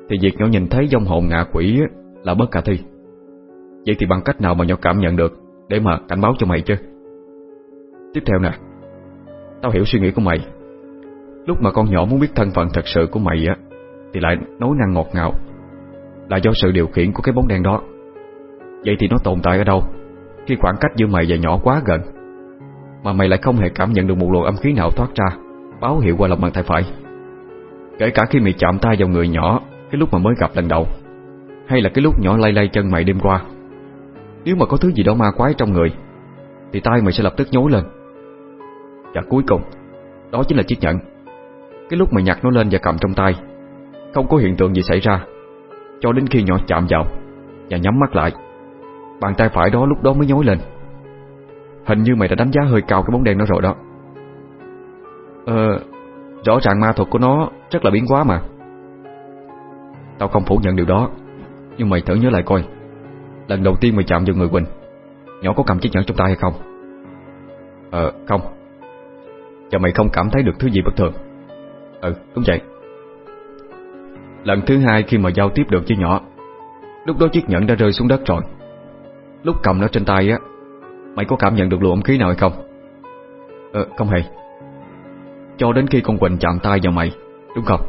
Thì việc nhỏ nhìn thấy dông hồn ngạ quỷ á, là bất khả thi. Vậy thì bằng cách nào mà nhỏ cảm nhận được Để mà cảnh báo cho mày chứ? Tiếp theo nè Tao hiểu suy nghĩ của mày. Lúc mà con nhỏ muốn biết thân phận thật sự của mày á, Thì lại nói năng ngọt ngào. Là do sự điều khiển của cái bóng đen đó. Vậy thì nó tồn tại ở đâu, Khi khoảng cách giữa mày và nhỏ quá gần, Mà mày lại không hề cảm nhận được một luồng âm khí nào thoát ra, Báo hiệu qua lòng bàn tay phải? Kể cả khi mày chạm tay vào người nhỏ Cái lúc mà mới gặp lần đầu, Hay là cái lúc nhỏ lay lay chân mày đêm qua, Nếu mà có thứ gì đó ma quái trong người, Thì tay mày sẽ lập tức nhối lên. Và cuối cùng, Đó chính là chiếc nhẫn. Cái lúc mày nhặt nó lên và cầm trong tay, Không có hiện tượng gì xảy ra, Cho đến khi nhỏ chạm vào Và nhắm mắt lại, Bàn tay phải đó lúc đó mới nhối lên. Hình như mày đã đánh giá hơi cao cái bóng đen đó rồi đó. Ờ Rõ ràng ma thuật của nó Rất là biến quá mà. Tao không phủ nhận điều đó, Nhưng mày thử nhớ lại coi, Lần đầu tiên mày chạm vào người Quỳnh, Nhỏ có cầm chiếc nhẫn trong tay hay không? Ờ không. Và mày không cảm thấy được thứ gì bất thường. Ừ đúng vậy. Lần thứ hai khi mà giao tiếp được với nhỏ, Lúc đó chiếc nhẫn đã rơi xuống đất rồi. Lúc cầm nó trên tay á, Mày có cảm nhận được luồng khí nào hay không? Ờ không hề. Cho đến khi con Quỳnh chạm tay vào mày, Đúng không?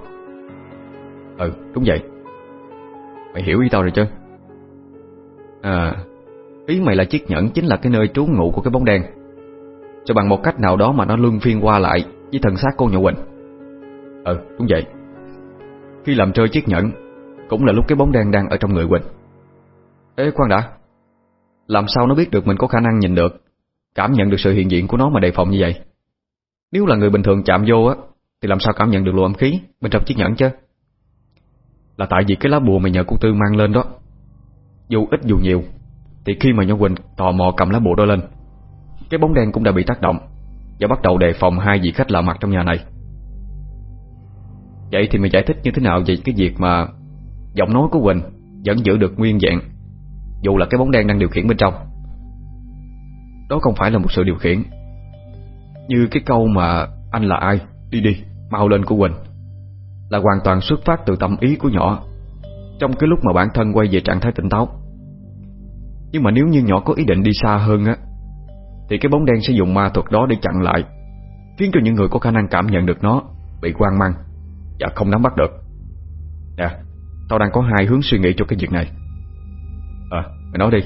Ừ đúng vậy. Mày hiểu ý tao rồi chứ? À Ý mày là chiếc nhẫn chính là cái nơi trú ngụ của cái bóng đen. Cho bằng một cách nào đó mà nó luân phiên qua lại Với thân xác cô nhỏ Quỳnh. Ừ đúng vậy. Khi làm rơi chiếc nhẫn, Cũng là lúc cái bóng đen đang ở trong người Quỳnh. Ê khoan đã, Làm sao nó biết được mình có khả năng nhìn được, Cảm nhận được sự hiện diện của nó mà đề phòng như vậy? Nếu là người bình thường chạm vô á, Thì làm sao cảm nhận được luồng âm khí Bên trong chiếc nhẫn chứ? Là tại vì cái lá bùa mày nhờ cô Tư mang lên đó. Dù ít dù nhiều, Thì khi mà Nhỏ Quỳnh tò mò cầm lá bùa đó lên, Cái bóng đen cũng đã bị tác động Và bắt đầu đề phòng hai vị khách lạ mặt trong nhà này. Vậy thì mày giải thích như thế nào về cái việc mà Giọng nói của Quỳnh Vẫn giữ được nguyên dạng Dù là cái bóng đen đang điều khiển bên trong Đó không phải là một sự điều khiển Như cái câu mà Anh là ai? Đi đi, mau lên của Quỳnh Là hoàn toàn xuất phát từ tâm ý của nhỏ Trong cái lúc mà bản thân quay về trạng thái tỉnh táo Nhưng mà nếu như nhỏ có ý định đi xa hơn á Thì cái bóng đen sẽ dùng ma thuật đó để chặn lại Khiến cho những người có khả năng cảm nhận được nó Bị quan mang và không nắm bắt được. Nè Tao đang có hai hướng suy nghĩ cho cái việc này. À mày nói đi.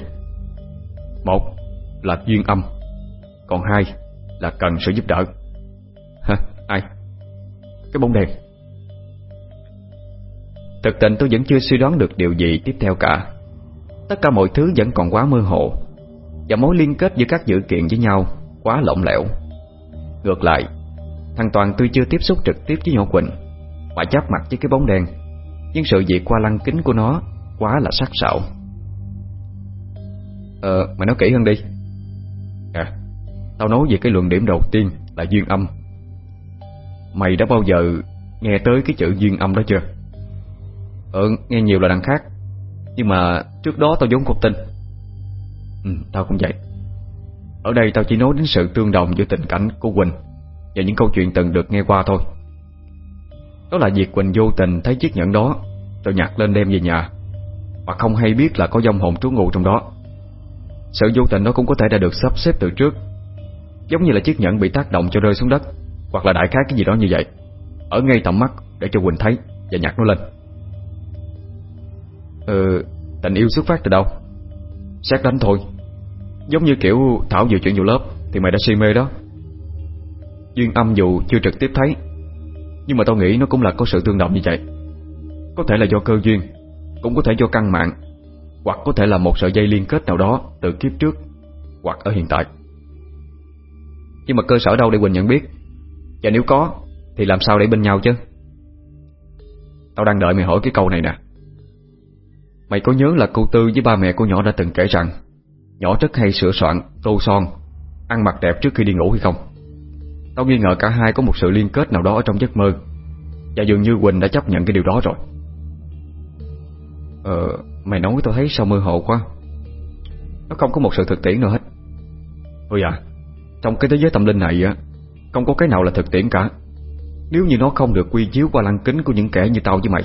Một là duyên âm, Còn hai là cần sự giúp đỡ. Hả ai? Cái bóng đèn. Thực tình tôi vẫn chưa suy đoán được điều gì tiếp theo cả. Tất cả mọi thứ vẫn còn quá mơ hồ, Và mối liên kết giữa các dữ kiện với nhau Quá lỏng lẻo. Ngược lại, Thằng Toàn tuy chưa tiếp xúc trực tiếp với nhỏ Quỳnh mà chắp mặt với cái bóng đen. Nhưng sự việc qua lăng kính của nó Quá là sắc sảo. Ờ, mày nói kỹ hơn đi. À, tao nói về cái luận điểm đầu tiên Là duyên âm. Mày đã bao giờ nghe tới cái chữ duyên âm đó chưa? Ờ, nghe nhiều là đằng khác. Nhưng mà trước đó tao vốn không tin. Ừ, tao cũng vậy. Ở đây tao chỉ nói đến sự tương đồng giữa tình cảnh của Quỳnh Và những câu chuyện từng được nghe qua thôi đó là việc Quỳnh vô tình thấy chiếc nhẫn đó. Rồi nhặt lên đem về nhà. Mà không hay biết là có dông hồn trú ngụ trong đó. Sự vô tình đó cũng có thể đã được sắp xếp từ trước. Giống như là chiếc nhẫn bị tác động cho rơi xuống đất, Hoặc là đại khái cái gì đó như vậy. Ở ngay tầm mắt để cho Quỳnh thấy Và nhặt nó lên. Ừ Tình yêu xuất phát từ đâu? Xét đánh thôi. Giống như kiểu Thảo vừa chuyển vào lớp Thì mày đã si mê đó. Duyên âm dù chưa trực tiếp thấy nhưng mà tao nghĩ nó cũng là có sự tương đồng như vậy. Có thể là do cơ duyên Cũng có thể do căn mạng Hoặc có thể là một sợi dây liên kết nào đó Từ kiếp trước Hoặc ở hiện tại. Nhưng mà cơ sở đâu để Quỳnh nhận biết? Và nếu có Thì làm sao để bên nhau chứ? Tao đang đợi mày hỏi cái câu này nè. Mày có nhớ là cô Tư với ba mẹ của nhỏ đã từng kể rằng Nhỏ rất hay sửa soạn, tô son Ăn mặc đẹp trước khi đi ngủ hay không? Tao nghi ngờ cả hai có một sự liên kết nào đó ở trong giấc mơ. Và dường như Quỳnh đã chấp nhận cái điều đó rồi. Ờ, mày nói tao thấy sao mơ hồ quá. Nó không có một sự thực tiễn nào hết. Ôi à Trong cái thế giới tâm linh này á Không có cái nào là thực tiễn cả. Nếu như nó không được quy chiếu qua lăng kính của những kẻ như tao với mày.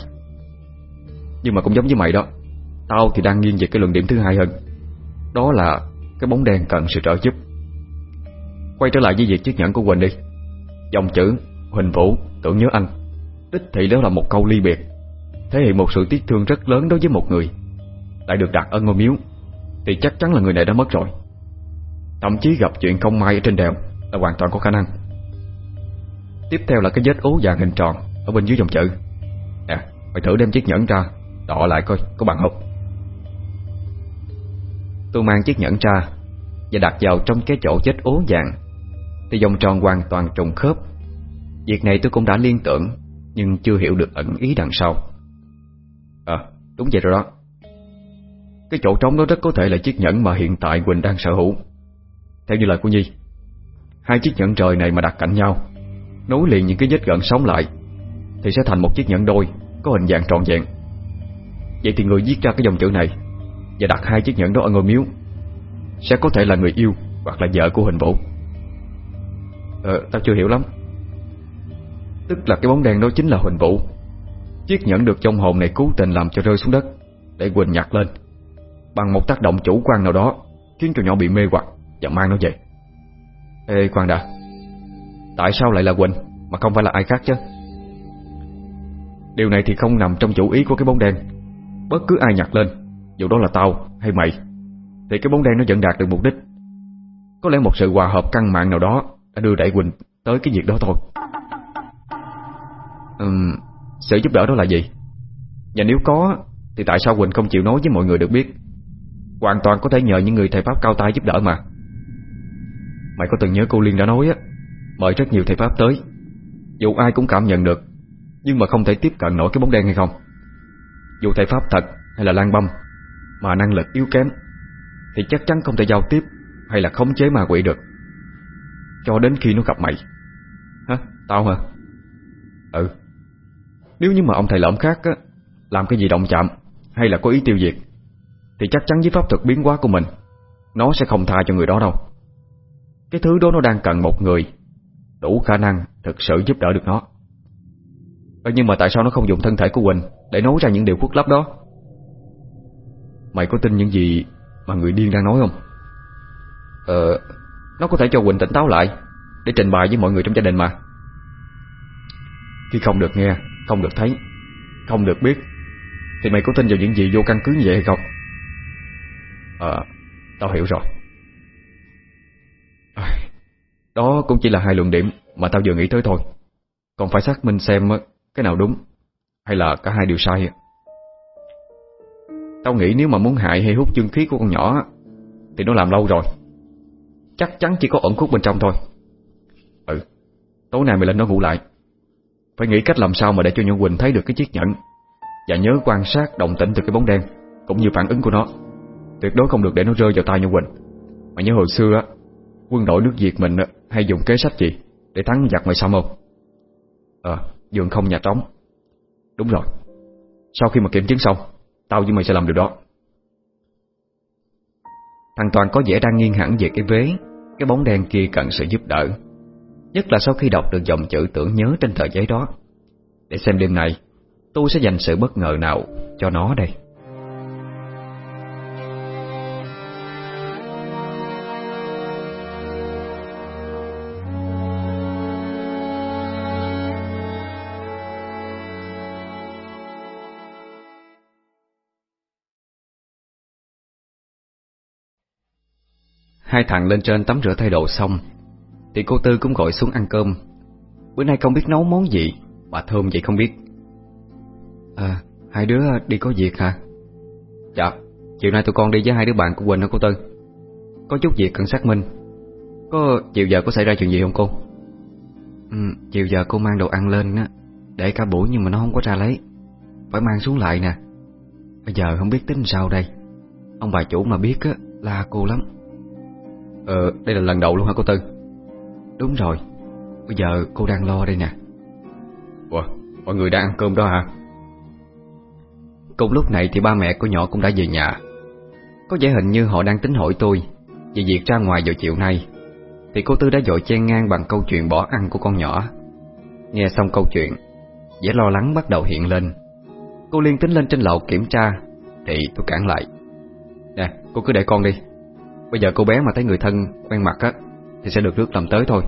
Nhưng mà cũng giống với mày đó Tao thì đang nghiêng về cái luận điểm thứ hai hơn. Đó là Cái bóng đen cần sự trợ giúp. Quay trở lại với việc chiếc nhẫn của Quỳnh đi. Dòng chữ Huỳnh Vũ tưởng nhớ anh. Đích thị đó là một câu ly biệt Thể hiện một sự tiếc thương rất lớn đối với một người Lại được đặt ở ngôi miếu. Thì chắc chắn là người này đã mất rồi. Thậm chí gặp chuyện không may ở trên đèo Là hoàn toàn có khả năng. Tiếp theo là cái vết ố vàng hình tròn Ở bên dưới dòng chữ. Nè, mày thử đem chiếc nhẫn ra Đọ lại coi, có bằng không. Tôi mang chiếc nhẫn ra Và đặt vào trong cái chỗ vết ố vàng. Thì vòng tròn hoàn toàn trùng khớp. Việc này tôi cũng đã liên tưởng Nhưng chưa hiểu được ẩn ý đằng sau. À, đúng vậy rồi đó. Cái chỗ trống đó rất có thể là chiếc nhẫn mà hiện tại Quỳnh đang sở hữu. Theo như lời của Nhi Hai chiếc nhẫn trời này mà đặt cạnh nhau Nối liền những cái vết gợn sống lại Thì sẽ thành một chiếc nhẫn đôi Có hình dạng tròn vẹn. Vậy thì người viết ra cái dòng chữ này Và đặt hai chiếc nhẫn đó ở ngôi miếu Sẽ có thể là người yêu Hoặc là vợ của hình Vũ. Ờ, tao chưa hiểu lắm. Tức là cái bóng đen đó chính là Huỳnh Vũ. Chiếc nhẫn được trong hồn này cố tình làm cho rơi xuống đất Để Quỳnh nhặt lên. Bằng một tác động chủ quan nào đó Khiến cho nhỏ bị mê hoặc Và mang nó về. Ê khoan đã Tại sao lại là Quỳnh Mà không phải là ai khác chứ? Điều này thì không nằm trong chủ ý của cái bóng đen. Bất cứ ai nhặt lên Dù đó là tao hay mày Thì cái bóng đen nó vẫn đạt được mục đích. Có lẽ một sự hòa hợp căng mạng nào đó đưa đại Quỳnh tới cái việc đó thôi. Uhm, sự giúp đỡ đó là gì? Và nếu có Thì tại sao Quỳnh không chịu nói với mọi người được biết? Hoàn toàn có thể nhờ những người thầy Pháp cao tay giúp đỡ mà. Mày có từng nhớ cô Liên đã nói á Mời rất nhiều thầy Pháp tới Dù ai cũng cảm nhận được Nhưng mà không thể tiếp cận nổi cái bóng đen hay không. Dù thầy Pháp thật hay là lan băm Mà năng lực yếu kém Thì chắc chắn không thể giao tiếp Hay là khống chế ma quỷ được. Cho đến khi nó gặp mày. Hả? Tao hả? Ừ. Nếu như mà ông thầy lõm khác á, Làm cái gì động chạm Hay là có ý tiêu diệt Thì chắc chắn với pháp thuật biến hóa của mình Nó sẽ không tha cho người đó đâu. Cái thứ đó nó đang cần một người Đủ khả năng thực sự giúp đỡ được nó. Ờ, Nhưng mà tại sao nó không dùng thân thể của Quỳnh Để nói ra những điều khuất lấp đó? Mày có tin những gì Mà người điên đang nói không? Ờ nó có thể cho Quỳnh tỉnh táo lại, Để trình bày với mọi người trong gia đình mà. Khi không được nghe, không được thấy, Không được biết, Thì mày có tin vào những gì vô căn cứ như vậy hay không? Ờ Tao hiểu rồi. Đó cũng chỉ là hai luận điểm Mà tao vừa nghĩ tới thôi. Còn phải xác minh xem cái nào đúng Hay là cả hai đều sai Tao nghĩ nếu mà muốn hại hay hút chân khí của con nhỏ Thì nó làm lâu rồi. Chắc chắn chỉ có ẩn khúc bên trong thôi. Ừ Tối nay mày lên đó ngủ lại. Phải nghĩ cách làm sao mà để cho nhân Quỳnh thấy được cái chiếc nhẫn Và nhớ quan sát động tĩnh từ cái bóng đen Cũng như phản ứng của nó. Tuyệt đối không được để nó rơi vào tay nhân Quỳnh. Mà nhớ hồi xưa á Quân đội nước Việt mình hay dùng kế sách gì Để thắng giặc ngoài xăm không Ờ, à, giường không nhà trống. Đúng rồi. Sau khi mà kiểm chứng xong Tao với mày sẽ làm điều đó. Thằng Toàn có vẻ đang nghiêng hẳn về cái vế, Cái bóng đen kia cần sự giúp đỡ. Nhất là sau khi đọc được dòng chữ tưởng nhớ trên tờ giấy đó. Để xem đêm nay, Tôi sẽ dành sự bất ngờ nào cho nó đây. Hai thằng lên trên tắm rửa thay đồ xong thì cô Tư cũng gọi xuống ăn cơm. Bữa nay không biết nấu món gì Bà Thơm vậy không biết. À hai đứa đi có việc hả? Dạ Chiều nay tụi con đi với hai đứa bạn của Quỳnh đó cô Tư? Có chút việc cần xác minh. Có chiều giờ có xảy ra chuyện gì không cô? Ừ, Chiều giờ cô mang đồ ăn lên á Để cả buổi nhưng mà nó không có ra lấy. Phải mang xuống lại nè. Bây giờ không biết tính sao đây. Ông bà chủ mà biết á La cô lắm. Ờ đây là lần đầu luôn hả cô Tư? Đúng rồi. Bây giờ cô đang lo đây nè. Ủa mọi người đang ăn cơm đó hả? Cùng lúc này thì ba mẹ của nhỏ cũng đã về nhà. Có vẻ hình như họ đang tính hỏi tôi Về việc ra ngoài vào chiều nay. Thì cô Tư đã dội chen ngang bằng câu chuyện bỏ ăn của con nhỏ. Nghe xong câu chuyện vẻ lo lắng bắt đầu hiện lên. Cô Liên tính lên trên lầu kiểm tra Thì tôi cản lại. Nè cô cứ để con đi Bây giờ cô bé mà thấy người thân quen mặt á, Thì sẽ được rước làm tới thôi.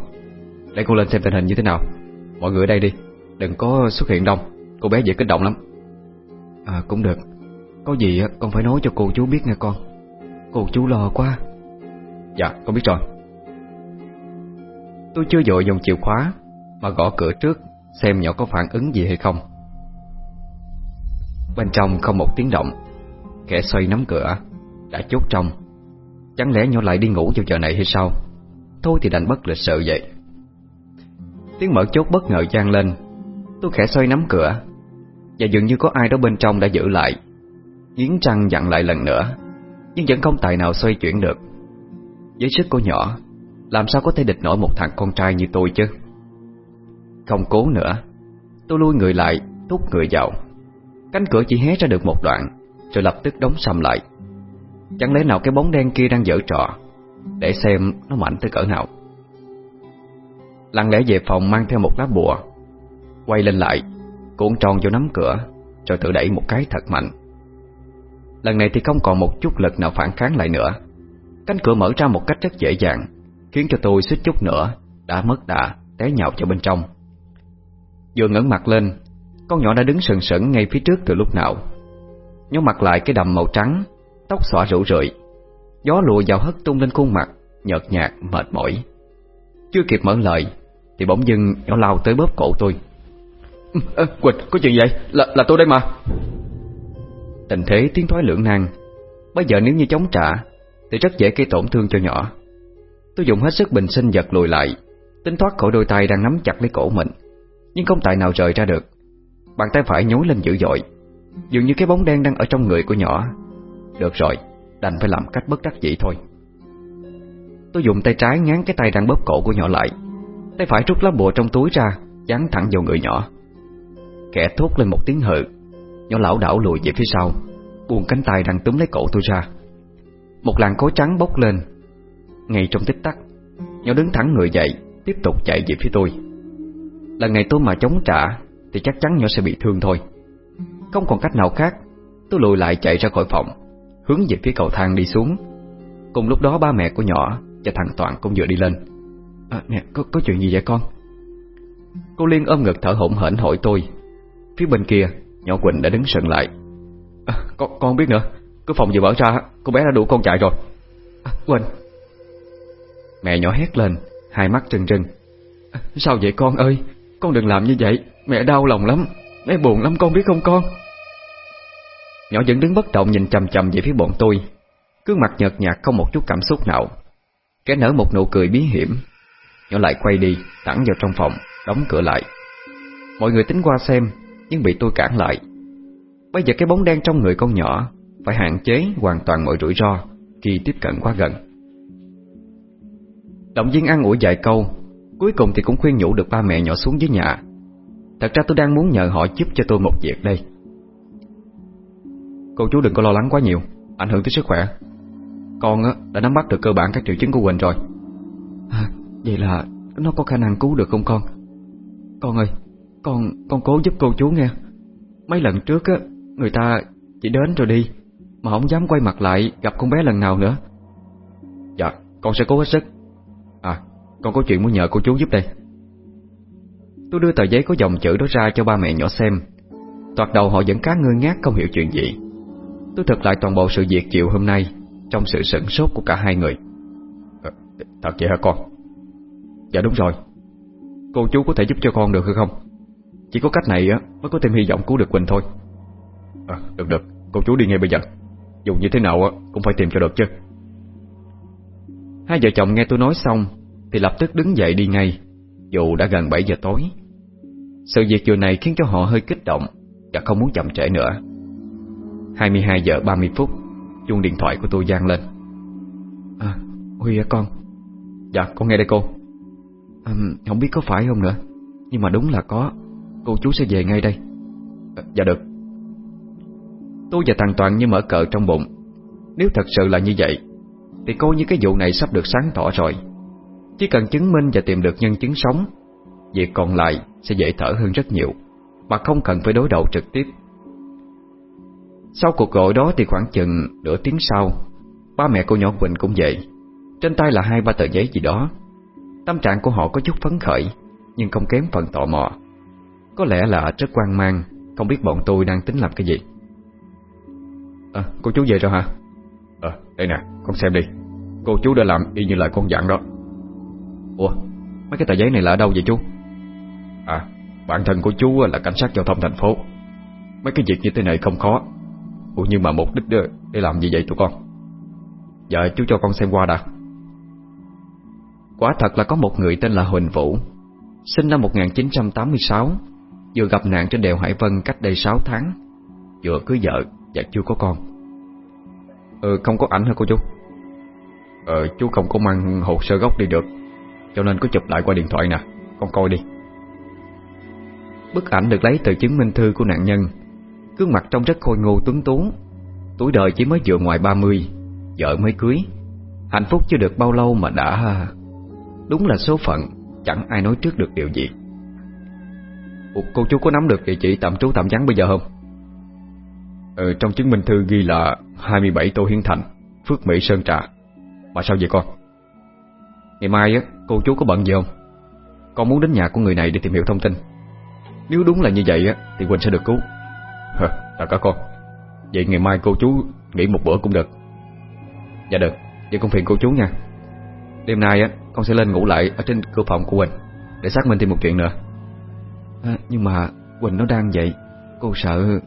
Để cô lên xem tình hình như thế nào. Mọi người ở đây đi, Đừng có xuất hiện đông. Cô bé dễ kích động lắm. À cũng được. Có gì con phải nói cho cô chú biết nghe con. Cô chú lo quá. Dạ con biết rồi. Tôi chưa dội dùng chìa khóa, Mà gõ cửa trước, Xem nhỏ có phản ứng gì hay không. Bên trong không một tiếng động. Kẻ xoay nắm cửa, Đã chốt trong. Chẳng lẽ nhỏ lại đi ngủ vào giờ này hay sao? Thôi thì đành bất lịch sự vậy. Tiếng mở chốt bất ngờ gian lên. Tôi khẽ xoay nắm cửa. Và dường như có ai đó bên trong đã giữ lại. Nghiến trăng dặn lại lần nữa. Nhưng vẫn không tài nào xoay chuyển được. Với sức của nhỏ Làm sao có thể địch nổi một thằng con trai như tôi chứ? Không cố nữa. Tôi lui người lại, Thúc người vào. Cánh cửa chỉ hé ra được một đoạn, Rồi lập tức đóng sầm lại. Chẳng lẽ nào cái bóng đen kia đang dở trò? Để xem nó mạnh tới cỡ nào. Lặng lẽ về phòng mang theo một lá bùa. Quay lên lại, Cuộn tròn vô nắm cửa, Rồi tự đẩy một cái thật mạnh. Lần này thì không còn một chút lực nào phản kháng lại nữa. Cánh cửa mở ra một cách rất dễ dàng, Khiến cho tôi suýt chút nữa Đã mất đà, té nhào vào bên trong. Vừa ngẩng mặt lên, Con nhỏ đã đứng sừng sững ngay phía trước từ lúc nào. Nhó mặt lại cái đầm màu trắng Tóc xõa rủ rượi. Gió lùa vào hất tung lên khuôn mặt Nhợt nhạt, mệt mỏi. Chưa kịp mở lời Thì bỗng dưng nhỏ lao tới bóp cổ tôi. À, Quỳnh, có chuyện vậy? Là, là tôi đây mà. Tình thế tiến thoái lưỡng nan. Bây giờ nếu như chống trả Thì rất dễ gây tổn thương cho nhỏ. Tôi dùng hết sức bình sinh giật lùi lại Tính thoát khỏi đôi tay đang nắm chặt lấy cổ mình. Nhưng không tài nào rời ra được. Bàn tay phải nhối lên dữ dội Dường như cái bóng đen đang ở trong người của nhỏ được rồi, Đành phải làm cách bất đắc dĩ thôi. Tôi dùng tay trái ngán cái tay đang bóp cổ của nhỏ lại. Tay phải rút lá bùa trong túi ra, Dán thẳng vào người nhỏ. Kẻ thốt lên một tiếng hự, Nhỏ lão đảo lùi về phía sau, Buông cánh tay đang túm lấy cổ tôi ra. Một làn khói trắng bốc lên. Ngay trong tích tắc, Nhỏ đứng thẳng người dậy, Tiếp tục chạy về phía tôi. Lần này tôi mà chống trả, Thì chắc chắn nhỏ sẽ bị thương thôi. Không còn cách nào khác, Tôi lùi lại chạy ra khỏi phòng. Hướng về phía cầu thang đi xuống. Cùng lúc đó ba mẹ của nhỏ Và thằng Toàn cũng vừa đi lên. À, Nè, có, có chuyện gì vậy con? Cô Liên ôm ngực thở hổn hển hỏi tôi. Phía bên kia Nhỏ Quỳnh đã đứng sừng lại. À, con, con biết nữa. Cái phòng vừa mở ra Cô bé đã đủ con chạy rồi. À, Quỳnh Mẹ nhỏ hét lên Hai mắt trừng trừng. À, Sao vậy con ơi? Con đừng làm như vậy. Mẹ đau lòng lắm. Mẹ buồn lắm con biết không con? Nhỏ vẫn đứng bất động nhìn chầm chầm về phía bọn tôi. Cứ mặt nhợt nhạt không một chút cảm xúc nào. Kẻ nở một nụ cười bí hiểm. Nhỏ lại quay đi, Thẳng vào trong phòng, Đóng cửa lại. Mọi người tính qua xem, Nhưng bị tôi cản lại. Bây giờ cái bóng đen trong người con nhỏ Phải hạn chế hoàn toàn mọi rủi ro Khi tiếp cận quá gần. Động viên ăn ủi vài câu, Cuối cùng thì cũng khuyên nhủ được ba mẹ nhỏ xuống dưới nhà. Thật ra tôi đang muốn nhờ họ giúp cho tôi một việc đây. Cô chú đừng có lo lắng quá nhiều Ảnh hưởng tới sức khỏe. Con á, đã nắm bắt được cơ bản các triệu chứng của Quỳnh rồi. À, Vậy là nó có khả năng cứu được không con? Con ơi Con con cố giúp cô chú nghe. Mấy lần trước á Người ta chỉ đến rồi đi Mà không dám quay mặt lại gặp con bé lần nào nữa. Dạ con sẽ cố hết sức. À con có chuyện muốn nhờ cô chú giúp đây. Tôi đưa tờ giấy có dòng chữ đó ra cho ba mẹ nhỏ xem. Toạt đầu họ vẫn cá ngơ ngác không hiểu chuyện gì Tôi thuật lại toàn bộ sự việc chiều hôm nay Trong sự sửng sốt của cả hai người. À, Thật vậy hả con? Dạ đúng rồi. Cô chú có thể giúp cho con được hay không? Chỉ có cách này á mới có thêm hy vọng cứu được Quỳnh thôi. À, Được được. Cô chú đi ngay bây giờ. Dù như thế nào á cũng phải tìm cho được chứ. Hai vợ chồng nghe tôi nói xong Thì lập tức đứng dậy đi ngay Dù đã gần 7 giờ tối. Sự việc vừa này khiến cho họ hơi kích động Và không muốn chậm trễ nữa. 22 giờ 30 phút. Chuông điện thoại của tôi vang lên. Huy hả con? Dạ con nghe đây cô. À, Không biết có phải không nữa. Nhưng mà đúng là có. Cô chú sẽ về ngay đây. À, Dạ được. Tôi và thằng Toàn như mở cờ trong bụng. Nếu thật sự là như vậy Thì coi như cái vụ này sắp được sáng tỏ rồi. Chỉ cần chứng minh và tìm được nhân chứng sống Việc còn lại sẽ dễ thở hơn rất nhiều. Mà không cần phải đối đầu trực tiếp sau cuộc gọi đó thì khoảng chừng nửa tiếng sau, Ba mẹ cô nhỏ Quỳnh cũng vậy Trên tay là hai ba tờ giấy gì đó. Tâm trạng của họ có chút phấn khởi, Nhưng không kém phần tò mò. Có lẽ là rất quan mang, Không biết bọn tôi đang tính làm cái gì. À cô chú về rồi hả? Ờ đây nè, con xem đi. Cô chú đã làm y như lời con dặn đó. Ủa, mấy cái tờ giấy này là ở đâu vậy chú? À bản thân của chú là cảnh sát giao thông thành phố. Mấy cái việc như thế này không khó. Ủa, nhưng mà mục đích để làm gì vậy tụi con? Dạ chú cho con xem qua đã. Quả thật là có một người tên là Huỳnh Vũ, Sinh năm 1986 Vừa gặp nạn trên đèo Hải Vân cách đây 6 tháng, Vừa cưới vợ và chưa có con. Ừ không có ảnh hả cô chú? Ờ chú không có mang hồ sơ gốc đi được, Cho nên có chụp lại qua điện thoại nè, Con coi đi. Bức ảnh được lấy từ chứng minh thư của nạn nhân Gương mặt trông rất khôi ngô tuấn tú Tuổi đời chỉ mới vừa ngoài 30 Vợ mới cưới Hạnh phúc chưa được bao lâu mà đã Đúng là số phận Chẳng ai nói trước được điều gì Ủa, Cô chú có nắm được địa chỉ tạm trú tạm vắng bây giờ không? Ừ, trong chứng minh thư ghi là 27 Tô Hiến Thành Phước Mỹ Sơn Trà Mà sao vậy con? Ngày mai á, cô chú có bận gì không? Con muốn đến nhà của người này để tìm hiểu thông tin Nếu đúng là như vậy á Thì Quỳnh sẽ được cứu Hờ, là cả con. Vậy ngày mai cô chú nghỉ một bữa cũng được. Dạ được, vậy con phiền cô chú nha. Đêm nay á con sẽ lên ngủ lại Ở trên cửa phòng của Quỳnh Để xác minh thêm một chuyện nữa. À, Nhưng mà Quỳnh nó đang vậy Cô sợ.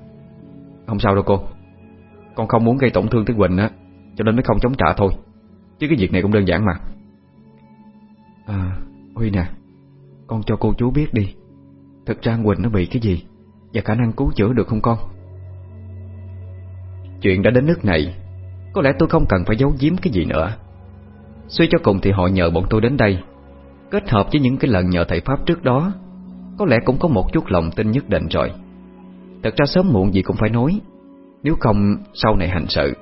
Không sao đâu cô. Con không muốn gây tổn thương tới Quỳnh á Cho nên mới không chống trả thôi. Chứ cái việc này cũng đơn giản mà. À Huy nè Con cho cô chú biết đi. Thực ra Quỳnh nó bị cái gì và khả năng cứu chữa được không con? Chuyện đã đến nước này, Có lẽ tôi không cần phải giấu giếm cái gì nữa. Suy cho cùng thì họ nhờ bọn tôi đến đây, Kết hợp với những cái lần nhờ thầy Pháp trước đó, Có lẽ cũng có một chút lòng tin nhất định rồi. Thật ra sớm muộn gì cũng phải nói, Nếu không sau này hành sự,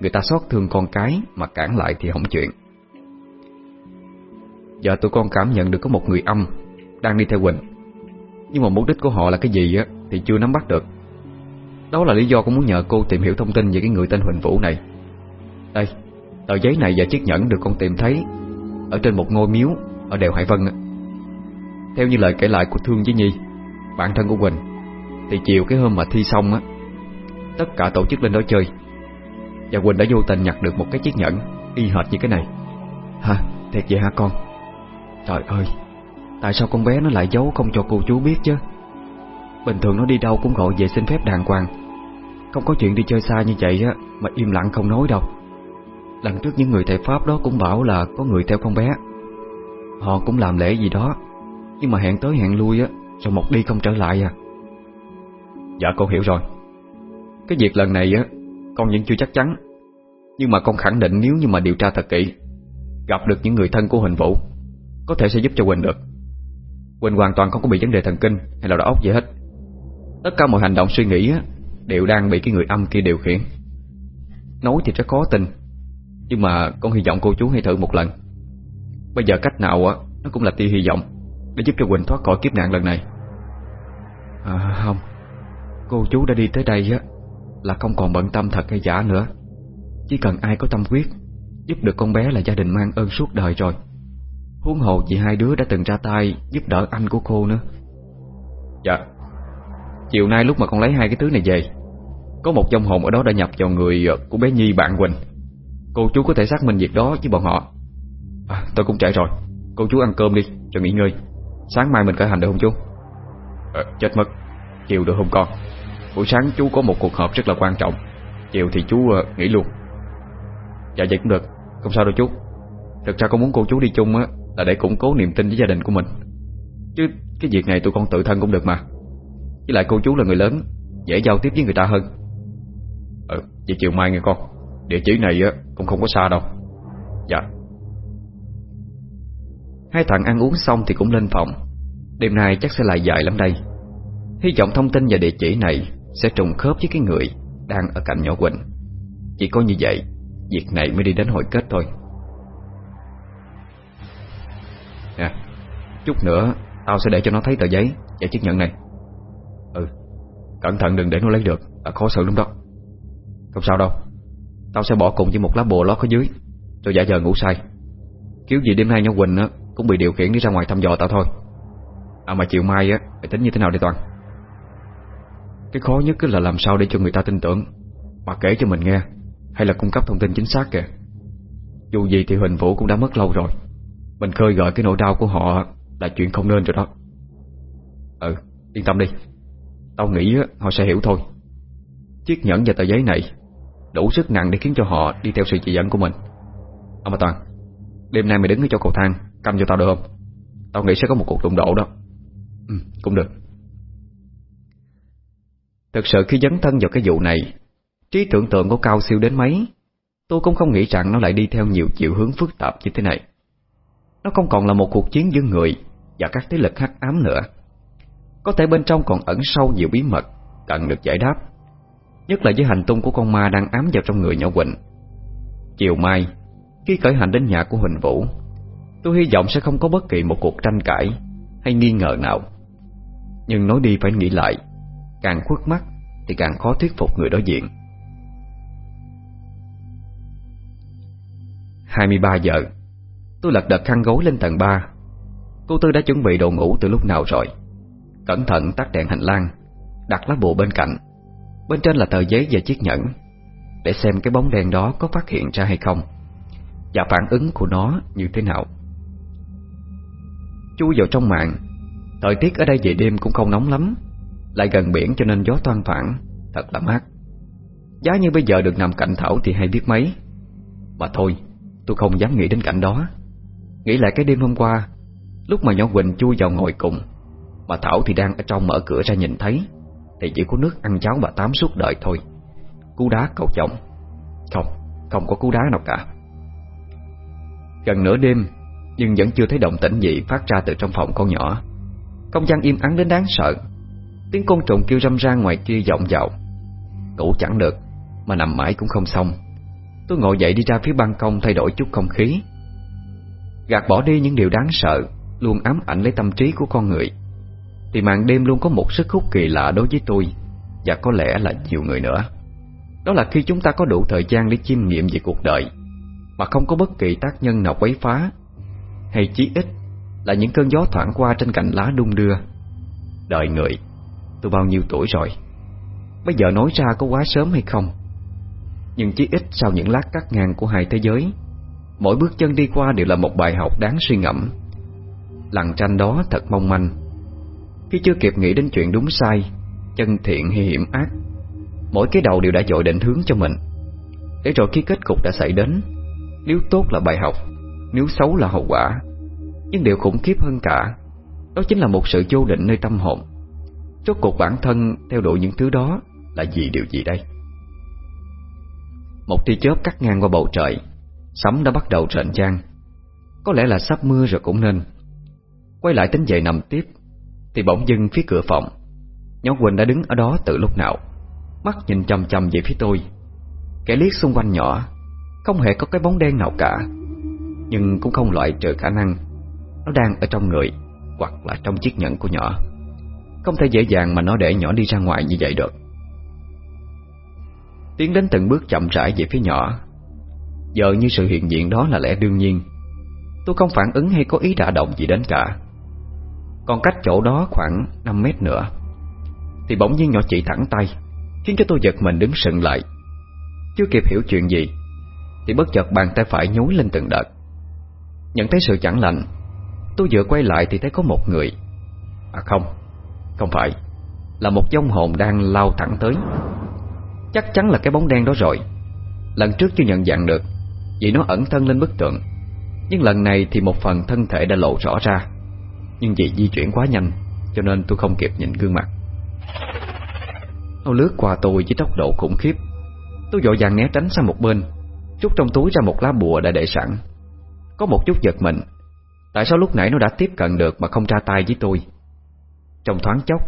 Người ta xót thương con cái Mà cản lại thì không chuyện. Giờ tụi con cảm nhận được có một người âm Đang đi theo Quỳnh. Nhưng mà mục đích của họ là cái gì á? Thì chưa nắm bắt được. Đó là lý do con muốn nhờ cô tìm hiểu thông tin Về cái người tên Huỳnh Vũ này. Đây, tờ giấy này và chiếc nhẫn được con tìm thấy Ở trên một ngôi miếu Ở đèo Hải Vân Theo như lời kể lại của Thương với Nhi Bạn thân của Quỳnh Thì chiều cái hôm mà thi xong á Tất cả tổ chức lên đó chơi. Và Quỳnh đã vô tình nhặt được một cái chiếc nhẫn Y hệt như cái này. Hả, thiệt vậy hả con? Trời ơi Tại sao con bé nó lại giấu không cho cô chú biết chứ? Bình thường nó đi đâu cũng gọi về xin phép đàng hoàng. Không có chuyện đi chơi xa như vậy á, Mà im lặng không nói đâu. Lần trước những người thầy Pháp đó cũng bảo là Có người theo con bé. Họ cũng làm lễ gì đó, Nhưng mà hẹn tới hẹn lui á, Rồi một đi không trở lại à. Dạ con hiểu rồi. Cái việc lần này á, Con vẫn chưa chắc chắn, Nhưng mà con khẳng định nếu như mà điều tra thật kỹ, Gặp được những người thân của Huỳnh Vũ, Có thể sẽ giúp cho Quỳnh được. Quỳnh hoàn toàn không có bị vấn đề thần kinh Hay là đầu óc gì hết. Tất cả mọi hành động suy nghĩ á, Đều đang bị cái người âm kia điều khiển. Nói thì rất khó tin Nhưng mà con hy vọng cô chú hãy thử một lần. Bây giờ cách nào á Nó cũng là tia hy vọng Để giúp cho Quỳnh thoát khỏi kiếp nạn lần này. À không. Cô chú đã đi tới đây á Là không còn bận tâm thật hay giả nữa. Chỉ cần ai có tâm quyết Giúp được con bé là gia đình mang ơn suốt đời rồi. Huống hồ chị hai đứa đã từng ra tay Giúp đỡ anh của cô nữa. Dạ. Chiều nay lúc mà con lấy hai cái thứ này về Có một dòng hồn ở đó đã nhập vào người ờ, của bé Nhi bạn Quỳnh. Cô chú có thể xác minh việc đó với bọn họ. À, Tôi cũng trễ rồi. Cô chú ăn cơm đi cho nghỉ ngơi. Sáng mai mình khởi hành được không chú? À, Chết mất. Chiều được không con? Buổi sáng chú có một cuộc họp rất là quan trọng. Chiều thì chú uh, nghỉ luôn. Dạ vậy cũng được. Không sao đâu chú. Thực ra con muốn cô chú đi chung á Là để củng cố niềm tin với gia đình của mình. Chứ cái việc này tụi con tự thân cũng được mà. Với lại cô chú là người lớn Dễ giao tiếp với người ta hơn. Ừ, vậy chiều mai nghe con. Địa chỉ này cũng không có xa đâu. Dạ. Hai thằng ăn uống xong thì cũng lên phòng. Đêm nay chắc sẽ lại dài lắm đây. Hy vọng thông tin và địa chỉ này Sẽ trùng khớp với cái người Đang ở cạnh nhỏ Quỳnh. Chỉ có như vậy Việc này mới đi đến hồi kết thôi. Nè Chút nữa Tao sẽ để cho nó thấy tờ giấy Và chiếc nhận này. Ừ Cẩn thận đừng để nó lấy được. Là khó xử lắm đó. Không sao đâu. Tao sẽ bỏ cùng với một lá bùa lót ở dưới Rồi giả giờ ngủ say. Kiểu gì đêm nay nhỏ Quỳnh á, Cũng bị điều khiển đi ra ngoài thăm dò tao thôi. À mà chiều mai á phải tính như thế nào đây Toàn? Cái khó nhất là làm sao để cho người ta tin tưởng, Mà kể cho mình nghe, Hay là cung cấp thông tin chính xác kìa. Dù gì thì Huỳnh Vũ cũng đã mất lâu rồi. Mình khơi gợi cái nỗi đau của họ Là chuyện không nên rồi đó. Ừ yên tâm đi. Tao nghĩ họ sẽ hiểu thôi. Chiếc nhẫn và tờ giấy này Đủ sức nặng để khiến cho họ đi theo sự chỉ dẫn của mình. Ông bà Toàn, Đêm nay mày đứng ở chỗ cầu thang Canh cho tao được không? Tao nghĩ sẽ có một cuộc đụng độ đó. Ừ cũng được. Thực sự khi dấn thân vào cái vụ này, Trí tưởng tượng của cao siêu đến mấy, Tôi cũng không nghĩ rằng nó lại đi theo nhiều chiều hướng phức tạp như thế này. Nó không còn là một cuộc chiến giữa người Và các thế lực hắc ám nữa. Có thể bên trong còn ẩn sâu nhiều bí mật, Cần được giải đáp. Nhất là với hành tung của con ma đang ám vào trong người nhỏ Quỳnh. Chiều mai, Khi khởi hành đến nhà của Huỳnh Vũ, Tôi hy vọng sẽ không có bất kỳ một cuộc tranh cãi Hay nghi ngờ nào. Nhưng nói đi phải nghĩ lại, Càng khuất mắt Thì càng khó thuyết phục người đối diện. 23 giờ, Tôi lật đật khăn gối lên tầng 3 Cô Tư đã chuẩn bị đồ ngủ từ lúc nào rồi? Cẩn thận tắt đèn hành lang, Đặt lá bùa bên cạnh. Bên trên là tờ giấy và chiếc nhẫn, Để xem cái bóng đen đó có phát hiện ra hay không, Và phản ứng của nó như thế nào. Chui vào trong mạng, Thời tiết ở đây về đêm cũng không nóng lắm, Lại gần biển cho nên gió toan thoảng, Thật là mát. Giá như bây giờ được nằm cạnh Thảo thì hay biết mấy. Mà thôi, Tôi không dám nghĩ đến cảnh đó. Nghĩ lại cái đêm hôm qua, Lúc mà nhỏ Quỳnh chui vào ngồi cùng mà Thảo thì đang ở trong mở cửa ra nhìn thấy. Thì chỉ có nước ăn cháo bà Tám suốt đời thôi. Cú đá cầu chồng. Không, không có cú đá nào cả. Gần nửa đêm Nhưng vẫn chưa thấy động tĩnh gì phát ra từ trong phòng con nhỏ. Không gian im ắng đến đáng sợ. Tiếng côn trùng kêu râm ra ngoài kia vọng vào. Ngủ chẳng được Mà nằm mãi cũng không xong. Tôi ngồi dậy đi ra phía ban công thay đổi chút không khí. Gạt bỏ đi những điều đáng sợ Luôn ám ảnh lấy tâm trí của con người. Thì màn đêm luôn có một sức hút kỳ lạ đối với tôi, Và có lẽ là nhiều người nữa. Đó là khi chúng ta có đủ thời gian để chiêm nghiệm về cuộc đời, Mà không có bất kỳ tác nhân nào quấy phá, Hay chí ít là những cơn gió thoảng qua trên cành lá đung đưa. Đời người, Tôi bao nhiêu tuổi rồi? Bây giờ nói ra có quá sớm hay không? Nhưng chí ít sau những lát cắt ngang của hai thế giới, Mỗi bước chân đi qua đều là một bài học đáng suy ngẫm. Lằn tranh đó thật mong manh Chứ chưa kịp nghĩ đến chuyện đúng sai, Chân thiện hay hiểm ác, Mỗi cái đầu đều đã dội định hướng cho mình. Để rồi khi kết cục đã xảy đến, Nếu tốt là bài học, Nếu xấu là hậu quả, Nhưng điều khủng khiếp hơn cả, Đó chính là một sự vô định nơi tâm hồn. Rốt cuộc bản thân theo đuổi những thứ đó Là gì điều gì đây? Một tia chớp cắt ngang qua bầu trời, Sấm đã bắt đầu rền trang. Có lẽ là sắp mưa rồi cũng nên Quay lại tính dậy nằm tiếp. Thì bỗng dưng phía cửa phòng. Nhóm Quỳnh đã đứng ở đó từ lúc nào? Mắt nhìn chầm chầm về phía tôi. Kẻ liếc xung quanh nhỏ, Không hề có cái bóng đen nào cả. Nhưng cũng không loại trừ khả năng Nó đang ở trong người Hoặc là trong chiếc nhẫn của nhỏ. Không thể dễ dàng mà nó để nhỏ đi ra ngoài như vậy được. Tiến đến từng bước chậm rãi về phía nhỏ. Giờ như sự hiện diện đó là lẽ đương nhiên. Tôi không phản ứng hay có ý đả động gì đến cả. Còn cách chỗ đó khoảng 5 mét nữa. Thì bỗng nhiên nhỏ chị thẳng tay, Khiến cho tôi giật mình đứng sừng lại. Chưa kịp hiểu chuyện gì, Thì bất chợt bàn tay phải nhúi lên từng đợt. Nhận thấy sự chẳng lành, Tôi vừa quay lại thì thấy có một người. À không Không phải, Là một dông hồn đang lao thẳng tới. Chắc chắn là cái bóng đen đó rồi. Lần trước chưa nhận dạng được, Vì nó ẩn thân lên bức tượng. Nhưng lần này thì một phần thân thể đã lộ rõ ra. Nhưng vì di chuyển quá nhanh, Cho nên tôi không kịp nhìn gương mặt. Nó lướt qua tôi với tốc độ khủng khiếp. Tôi vội vàng né tránh sang một bên Rút trong túi ra một lá bùa đã để sẵn. Có một chút giật mình, Tại sao lúc nãy nó đã tiếp cận được mà không ra tay với tôi? Trong thoáng chốc,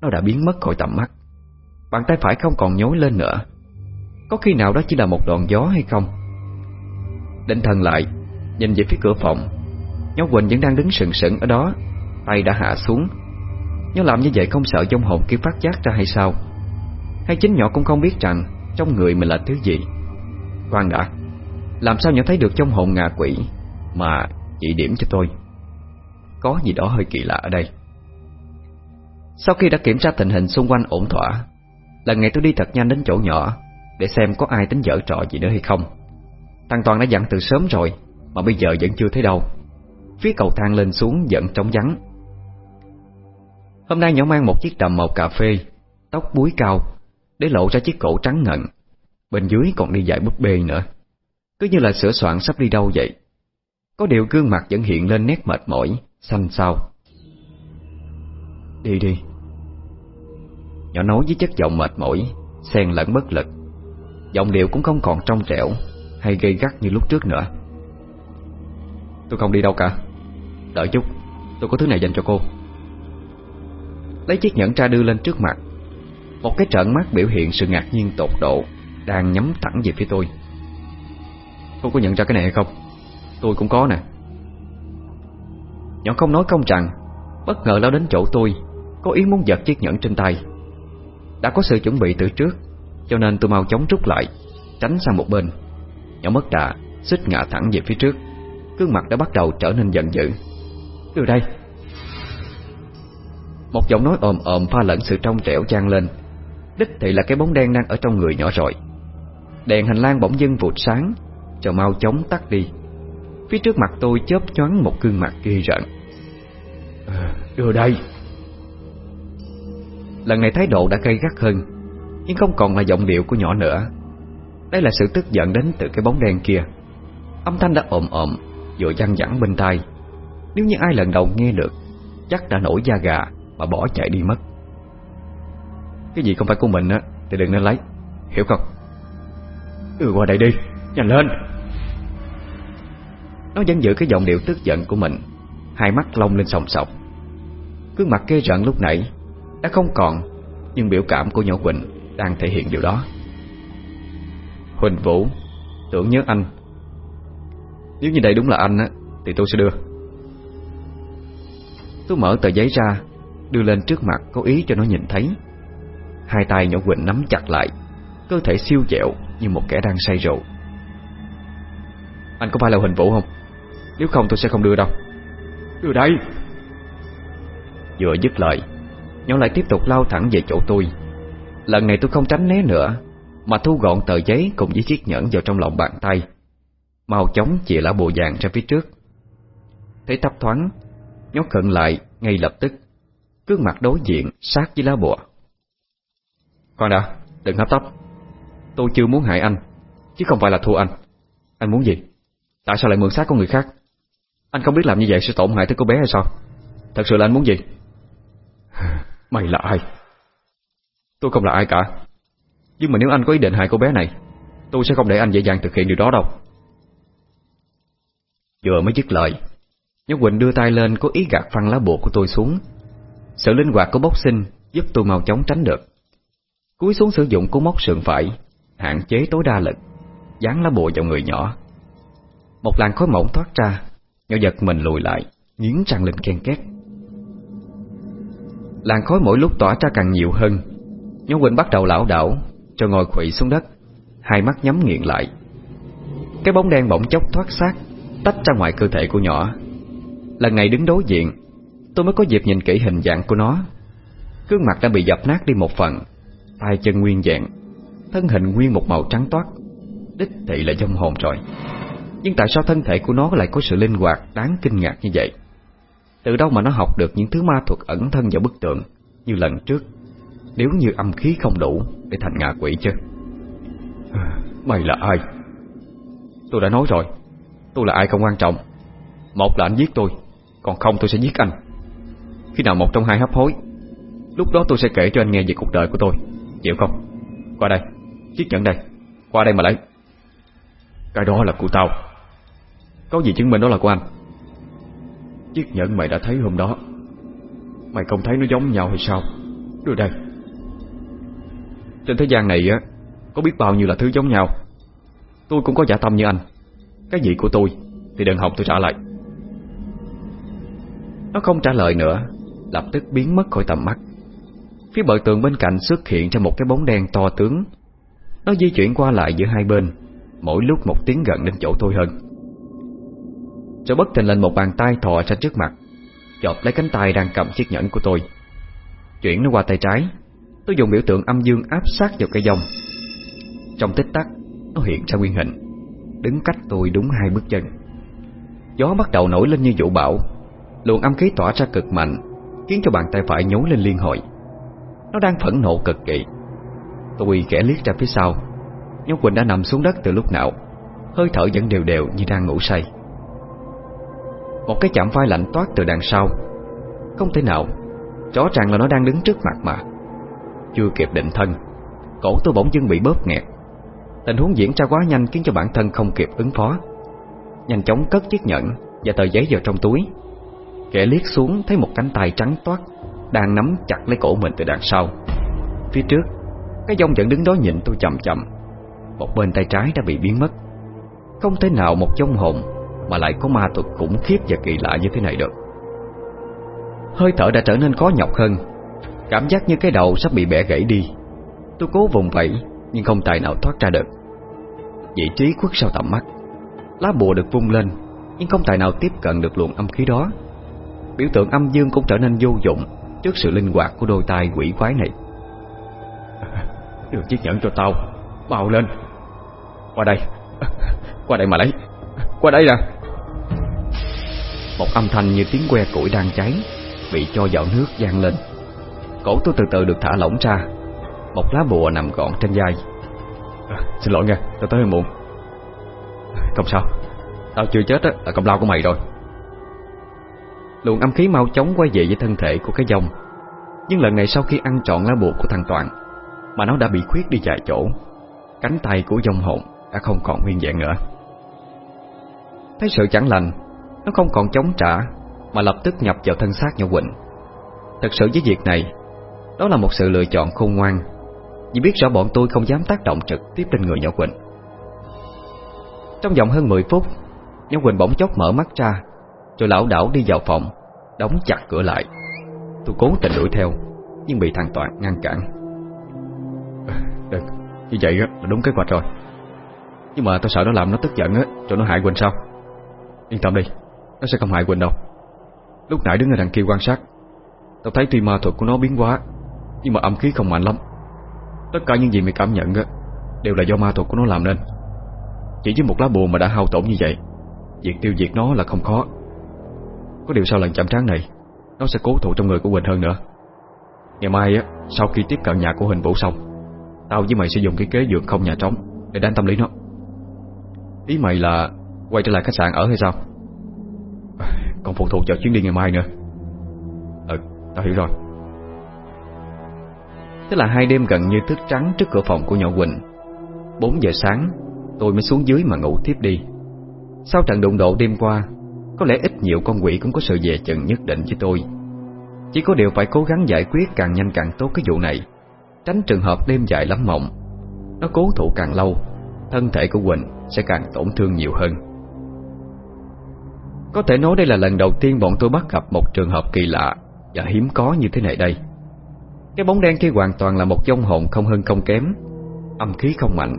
Nó đã biến mất khỏi tầm mắt. Bàn tay phải không còn nhối lên nữa. Có khi nào đó chỉ là một đoạn gió hay không? Định thần lại, Nhìn về phía cửa phòng. Nhóc Quỳnh vẫn đang đứng sừng sững ở đó. Tay đã hạ xuống. Nhưng làm như vậy không sợ trong hồn kia phát giác ra hay sao? Hay chính nhỏ cũng không biết rằng Trong người mình là thứ gì? Khoan đã, Làm sao nhỏ thấy được trong hồn ngạ quỷ Mà chỉ điểm cho tôi? Có gì đó hơi kỳ lạ ở đây. Sau khi đã kiểm tra tình hình xung quanh ổn thỏa, Lần này tôi đi thật nhanh đến chỗ nhỏ Để xem có ai tính dở trò gì nữa hay không. Thằng Toàn đã dặn từ sớm rồi, Mà bây giờ vẫn chưa thấy đâu. Phía cầu thang lên xuống vẫn trống vắng. Hôm nay nhỏ mang một chiếc đầm màu cà phê, Tóc búi cao, Để lộ ra chiếc cổ trắng ngần. Bên dưới còn đi dạy búp bê nữa. Cứ như là sửa soạn sắp đi đâu vậy? Có điều gương mặt vẫn hiện lên nét mệt mỏi, Xanh xao. Đi đi. Nhỏ nói với chất giọng mệt mỏi, Xen lẫn bất lực. Giọng điệu cũng không còn trong trẻo, Hay gây gắt như lúc trước nữa. Tôi không đi đâu cả. Đợi chút, Tôi có thứ này dành cho cô. Lấy chiếc nhẫn tra đưa lên trước mặt. Một cái trận mắt biểu hiện sự ngạc nhiên tột độ, Đang nhắm thẳng về phía tôi. Cô có nhận ra cái này hay không? Tôi cũng có nè. Nhỏ không nói không rằng, Bất ngờ lao đến chỗ tôi, Có ý muốn giật chiếc nhẫn trên tay. Đã có sự chuẩn bị từ trước, Cho nên tôi mau chóng rút lại, Tránh sang một bên. Nhỏ mất đà, Xích ngã thẳng về phía trước. Gương mặt đã bắt đầu trở nên giận dữ. Từ đây một giọng nói ồm ồm pha lẫn sự trong trẻo trang lên. Đích thị là cái bóng đen đang ở trong người nhỏ rồi Đèn hành lang bỗng dưng vụt sáng Cho mau chóng tắt đi. Phía trước mặt tôi chớp choáng một gương mặt ghê rợn. À, Đưa đây. Lần này thái độ đã gây gắt hơn Nhưng không còn là giọng điệu của nhỏ nữa. Đây là sự tức giận đến từ cái bóng đen kia. Âm thanh đã ồm ồm Vừa văng vẳng bên tai. Nếu như ai lần đầu nghe được Chắc đã nổi da gà mà bỏ chạy đi mất. Cái gì không phải của mình á, Thì đừng nên lấy. Hiểu không? Ừ qua đây đi, Nhanh lên. Nó vẫn giữ cái giọng điệu tức giận của mình. Hai mắt lông lên sòng sọc. Gương mặt kê rợn lúc nãy Đã không còn, Nhưng biểu cảm của nhỏ Quỳnh Đang thể hiện điều đó. Huỳnh Vũ, Tưởng nhớ anh. Nếu như đây đúng là anh á, Thì tôi sẽ đưa. Tôi mở tờ giấy ra Đưa lên trước mặt có ý cho nó nhìn thấy. Hai tay nhỏ Quỳnh nắm chặt lại, Cơ thể siêu dẹo Như một kẻ đang say rượu. Anh có phải là Huỳnh Vũ không? Nếu không, tôi sẽ không đưa đâu. Đưa đây. Vừa dứt lời, Nhỏ lại tiếp tục lao thẳng về chỗ tôi. Lần này tôi không tránh né nữa, Mà thu gọn tờ giấy cùng với chiếc nhẫn vào trong lòng bàn tay. Mau chóng chìa lá bùa vàng ra phía trước. Thấy tấp thoáng Nhóc cận lại ngay lập tức gương mặt đối diện, sát với lá bùa. Con đã, Đừng hấp tấp. Tôi chưa muốn hại anh, Chứ không phải là thua anh. Anh muốn gì? Tại sao lại mượn xác của người khác? Anh không biết làm như vậy sẽ tổn hại tới cô bé hay sao? Thật sự là anh muốn gì? [sighs] Mày là ai? Tôi không là ai cả. Nhưng mà nếu anh có ý định hại cô bé này, Tôi sẽ không để anh dễ dàng thực hiện điều đó đâu. Vừa mới dứt lời, Nhất Quỳnh đưa tay lên có ý gạt phăng lá bùa của tôi xuống. Sự linh hoạt của bốc sinh Giúp tôi mau chóng tránh được. Cúi xuống sử dụng cú móc sườn phải, Hạn chế tối đa lực, Dán lá bùa vào người nhỏ. Một làn khói mỏng thoát ra, Nhỏ giật mình lùi lại, Nghiến răng lên khen két. Làn khói mỗi lúc tỏa ra càng nhiều hơn. Nhó Quỳnh bắt đầu lão đảo, Cho ngồi khủy xuống đất, Hai mắt nhắm nghiện lại. Cái bóng đen bỗng chốc thoát xác, Tách ra ngoài cơ thể của nhỏ. Lần này đứng đối diện Tôi mới có dịp nhìn kỹ hình dạng của nó. Gương mặt đã bị dập nát đi một phần. Tay chân nguyên dạng. Thân hình nguyên một màu trắng toát. Đích thị là dông hồn rồi. Nhưng tại sao thân thể của nó lại có sự linh hoạt, Đáng kinh ngạc như vậy? Từ đâu mà nó học được những thứ ma thuật ẩn thân vào bức tượng, Như lần trước? Nếu như âm khí không đủ Để thành ngạ quỷ chứ? Mày là ai? Tôi đã nói rồi. Tôi là ai không quan trọng. Một là anh giết tôi, Còn không tôi sẽ giết anh. Khi nào một trong hai hấp hối. Lúc đó tôi sẽ kể cho anh nghe về cuộc đời của tôi. Chịu không? Qua đây. Chiếc nhẫn đây. Qua đây mà lấy. Cái đó là của tao. Có gì chứng minh đó là của anh? Chiếc nhẫn mày đã thấy hôm đó. Mày không thấy nó giống nhau hay sao? Đưa đây. Trên thế gian này á, Có biết bao nhiêu là thứ giống nhau. Tôi cũng có giả tâm như anh. Cái gì của tôi Thì đừng học tôi trả lại. Nó không trả lời nữa. Lập tức biến mất khỏi tầm mắt. Phía bờ tường bên cạnh xuất hiện ra một cái bóng đen to tướng. Nó di chuyển qua lại giữa hai bên, Mỗi lúc một tiếng gần đến chỗ tôi hơn. Rồi bất tình lên một bàn tay thò ra trước mặt Chọt lấy cánh tay đang cầm chiếc nhẫn của tôi. Chuyển nó qua tay trái, Tôi dùng biểu tượng âm dương áp sát vào cây dông Trong tích tắc, Nó hiện ra nguyên hình, Đứng cách tôi đúng hai bước chân. Gió bắt đầu nổi lên như vũ bão, Luồng âm khí tỏa ra cực mạnh Khiến cho bàn tay phải nhú lên liên hồi. Nó đang phẫn nộ cực kỳ. Tôi kẻ liếc ra phía sau. Nhóc Quỳnh đã nằm xuống đất từ lúc nào. Hơi thở vẫn đều đều như đang ngủ say. Một cái chạm vai lạnh toát từ đằng sau. Không thể nào. Rõ ràng là nó đang đứng trước mặt mà. Chưa kịp định thân, Cổ tôi bỗng dưng bị bóp nghẹt. Tình huống diễn ra quá nhanh khiến cho bản thân không kịp ứng phó. Nhanh chóng cất chiếc nhẫn Và tờ giấy vào trong túi. Kẻ liếc xuống thấy một cánh tay trắng toát, Đang nắm chặt lấy cổ mình từ đằng sau. Phía trước, Cái dông vẫn đứng đó nhìn tôi chậm chậm Một bên tay trái đã bị biến mất. Không thể nào một dông hồn Mà lại có ma thuật khủng khiếp và kỳ lạ như thế này được. Hơi thở đã trở nên khó nhọc hơn. Cảm giác như cái đầu sắp bị bẻ gãy đi. Tôi cố vùng vẫy, Nhưng không tài nào thoát ra được. Vị trí khuất sau tầm mắt. Lá bùa được vung lên, Nhưng không tài nào tiếp cận được luồng âm khí đó. Biểu tượng âm dương cũng trở nên vô dụng Trước sự linh hoạt của đôi tay quỷ quái này. Đưa chiếc nhẫn cho tao Bào lên. Qua đây. Qua đây mà lấy. Qua đây nè. Một âm thanh như tiếng que củi đang cháy Bị cho vào nước vang lên. Cổ tôi từ từ được thả lỏng ra. Một lá bùa nằm gọn trên vai. À, Xin lỗi nha, tao tới hơi muộn. Không sao. Tao chưa chết á, là công lao của mày rồi Luồng âm khí mau chóng quay về với thân thể của cái dòng Nhưng lần này sau khi ăn trọn lá bùa của thằng Toàn, Mà nó đã bị khuyết đi vài chỗ, Cánh tay của dòng hồn đã không còn nguyên vẹn nữa. Thấy sự chẳng lành, Nó không còn chống trả, Mà lập tức nhập vào thân xác nhỏ Quỳnh. Thật sự với việc này, Đó là một sự lựa chọn khôn ngoan. Vì biết rõ bọn tôi không dám tác động trực tiếp lên người nhỏ Quỳnh. Trong vòng hơn 10 phút, Nhỏ Quỳnh bỗng chốc mở mắt ra rồi lão đảo đi vào phòng Đóng chặt cửa lại. Tôi cố tình đuổi theo Nhưng bị thằng Toàn ngăn cản. Đừng, như vậy là đúng kế hoạch rồi. Nhưng mà tôi sợ nó làm nó tức giận á Cho nó hại Quỳnh sao? Yên tâm đi, nó sẽ không hại Quỳnh đâu. Lúc nãy đứng ở đằng kia quan sát Tao thấy tuy ma thuật của nó biến hóa Nhưng mà âm khí không mạnh lắm. Tất cả những gì mày cảm nhận á Đều là do ma thuật của nó làm nên. Chỉ với một lá bùa mà đã hao tổn như vậy Việc tiêu diệt nó là không khó. Có điều sau lần chạm trán này Nó sẽ cố thủ trong người của Quỳnh hơn nữa. Ngày mai á Sau khi tiếp cận nhà của Hình Vũ xong Tao với mày sẽ dùng cái kế giường không nhà trống Để đánh tâm lý nó. Ý mày là quay trở lại khách sạn ở hay sao? Còn phụ thuộc vào chuyến đi ngày mai nữa. Ừ, tao hiểu rồi. Thế là hai đêm gần như thức trắng trước cửa phòng của nhỏ Quỳnh. 4 giờ sáng Tôi mới xuống dưới mà ngủ tiếp đi. Sau trận đụng độ đêm qua có lẽ ít nhiều con quỷ cũng có sự dè chừng nhất định với tôi. Chỉ có điều phải cố gắng giải quyết càng nhanh càng tốt cái vụ này. Tránh trường hợp đêm dài lắm mộng. Nó cố thủ càng lâu, Thân thể của Quỳnh sẽ càng tổn thương nhiều hơn. Có thể nói đây là lần đầu tiên bọn tôi bắt gặp một trường hợp kỳ lạ Và hiếm có như thế này đây. Cái bóng đen kia hoàn toàn là một dông hồn không hơn không kém. Âm khí không mạnh,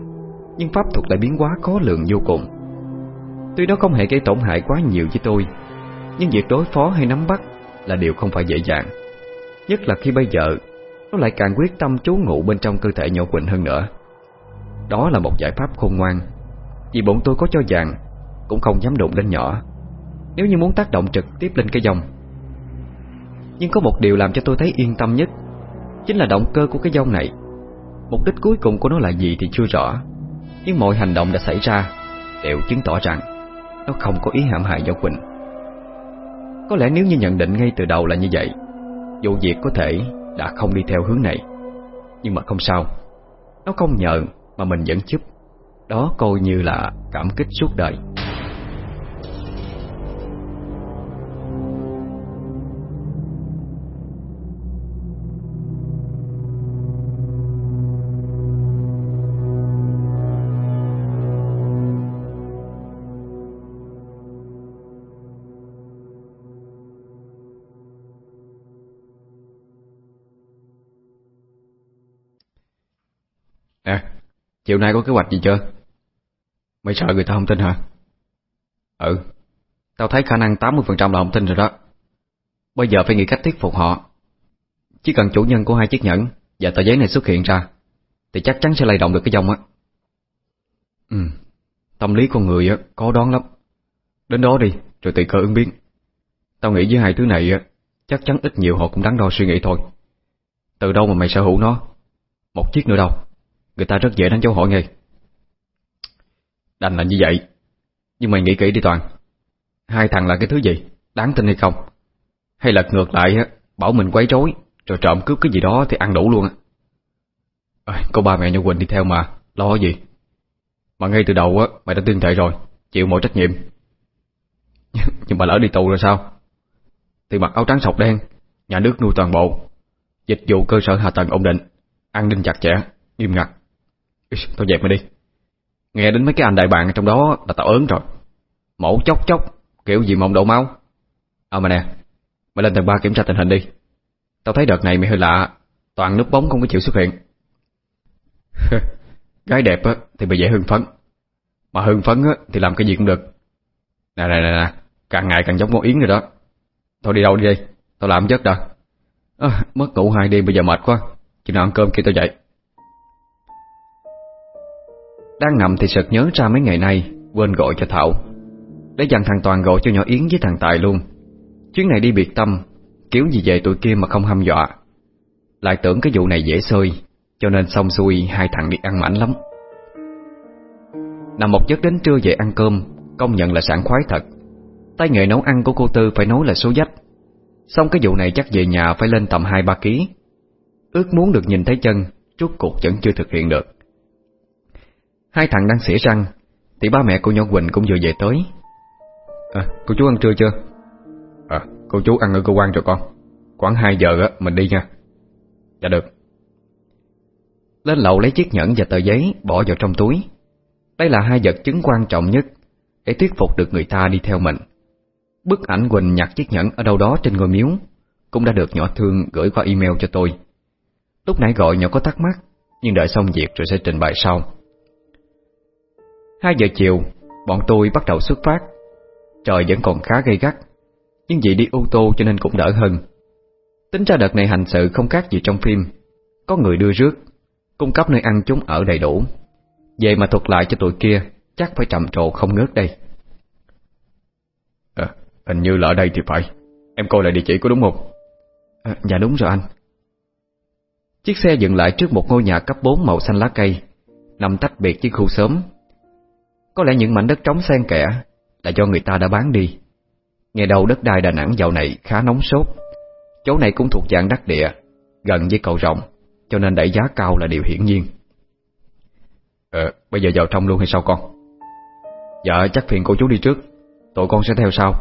Nhưng pháp thuật lại biến hóa khó lường vô cùng. Tuy nó không hề gây tổn hại quá nhiều với tôi, Nhưng việc đối phó hay nắm bắt Là điều không phải dễ dàng. Nhất là khi bây giờ, Nó lại càng quyết tâm trú ngụ bên trong cơ thể nhỏ Quỳnh hơn nữa. Đó là một giải pháp khôn ngoan, Vì bọn tôi có cho rằng Cũng không dám đụng lên nhỏ. Nếu như muốn tác động trực tiếp lên cái dòng. Nhưng có một điều làm cho tôi thấy yên tâm nhất, Chính là động cơ của cái dòng này. Mục đích cuối cùng của nó là gì thì chưa rõ, Nhưng mọi hành động đã xảy ra Đều chứng tỏ rằng nó không có ý hãm hại giáo Quỳnh. Có lẽ nếu như nhận định ngay từ đầu là như vậy, Vụ việc có thể đã không đi theo hướng này. Nhưng mà không sao. Nó không nhờ mà mình vẫn giúp. Đó coi như là cảm kích suốt đời. Chiều nay có kế hoạch gì chưa? Mày sợ người ta không tin hả? Ừ. Tao thấy khả năng 80% là không tin rồi đó. Bây giờ phải nghĩ cách thuyết phục họ. Chỉ cần chủ nhân của hai chiếc nhẫn Và tờ giấy này xuất hiện ra, Thì chắc chắn sẽ lay động được cái dòng á. Ừ. Tâm lý con người á, có đoán lắm. Đến đó đi, rồi tùy cơ ứng biến. Tao nghĩ với hai thứ này á, Chắc chắn ít nhiều họ cũng đắn đo suy nghĩ thôi. Từ đâu mà mày sở hữu nó? Một chiếc nữa đâu. Người ta rất dễ đánh dấu hỏi ngay. Đành là như vậy. Nhưng mày nghĩ kỹ đi Toàn. Hai thằng là cái thứ gì? Đáng tin hay không? Hay là ngược lại Bảo mình quấy rối Rồi trộm cướp cái gì đó thì ăn đủ luôn à, Có ba mẹ như Quỳnh đi theo mà Lo gì? Mà ngay từ đầu á Mày đã tuyên thệ rồi Chịu mọi trách nhiệm. [laughs] Nhưng mà lỡ đi tù rồi sao? Thì mặc áo trắng sọc đen Nhà nước nuôi toàn bộ. Dịch vụ cơ sở hạ tầng ổn định An ninh chặt chẽ, nghiêm ngặt. Tao dẹp mày đi. Nghe đến mấy cái anh đại bàng trong đó là tao ớn rồi. Mẫu chốc chốc Kiểu gì mộng đổ máu. À mà nè Mày lên tầng 3 kiểm tra tình hình đi. Tao thấy đợt này mày hơi lạ Toàn núp bóng không có chịu xuất hiện. [laughs] Gái đẹp á, thì mày dễ hưng phấn. Mà hưng phấn á, thì làm cái gì cũng được. Nè nè nè nè Càng ngày càng giống con Yến rồi đó. Thôi đi đâu đi đi Tao làm chất đã. À, Mất ngủ hai đêm bây giờ mệt quá. Chừng nào ăn cơm kia tao dậy. Đang nằm thì sực nhớ ra mấy ngày nay, Quên gọi cho Thảo. Để dặn thằng Toàn gọi cho nhỏ Yến với thằng Tài luôn. Chuyến này đi biệt tâm, Kiểu gì về tụi kia mà không hăm dọa. Lại tưởng cái vụ này dễ xơi Cho nên xong xuôi hai thằng đi ăn mảnh lắm. Nằm một giấc đến trưa về ăn cơm, Công nhận là sảng khoái thật. Tay nghề nấu ăn của cô Tư phải nói là số dách. Xong cái vụ này chắc về nhà phải lên tầm 2-3 ký. Ước muốn được nhìn thấy chân Rốt cuộc vẫn chưa thực hiện được. Hai thằng đang xỉa răng Thì ba mẹ của nhỏ Quỳnh cũng vừa về tới. À, cô chú ăn trưa chưa? À, cô chú ăn ở cơ quan rồi con. Khoảng 2 giờ á, mình đi nha. Dạ được. Lên lầu lấy chiếc nhẫn và tờ giấy Bỏ vào trong túi. Đây là hai vật chứng quan trọng nhất Để thuyết phục được người ta đi theo mình. Bức ảnh Quỳnh nhặt chiếc nhẫn ở đâu đó trên ngôi miếu Cũng đã được nhỏ thương gửi qua email cho tôi. Lúc nãy gọi nhỏ có thắc mắc Nhưng đợi xong việc rồi sẽ trình bày sau. Hai giờ chiều Bọn tôi bắt đầu xuất phát. Trời vẫn còn khá gay gắt Nhưng vì đi ô tô cho nên cũng đỡ hơn. Tính ra đợt này hành sự không khác gì trong phim. Có người đưa rước Cung cấp nơi ăn chúng ở đầy đủ. Vậy mà thuật lại cho tụi kia Chắc phải trầm trồ không ngớt đây. À, Hình như là ở đây thì phải. Em coi lại địa chỉ có đúng không? À, Dạ đúng rồi anh. Chiếc xe dừng lại trước một ngôi nhà cấp 4 màu xanh lá cây Nằm tách biệt với khu xóm có lẽ những mảnh đất trống xen kẽ Là do người ta đã bán đi. Ngày đầu đất đai Đà Nẵng dạo này khá nóng sốt. Chỗ này cũng thuộc dạng đắc địa Gần với cầu rộng Cho nên đẩy giá cao là điều hiển nhiên. Ờ, bây giờ vào trong luôn hay sao con? Dạ, chắc phiền cô chú đi trước. Tụi con sẽ theo sau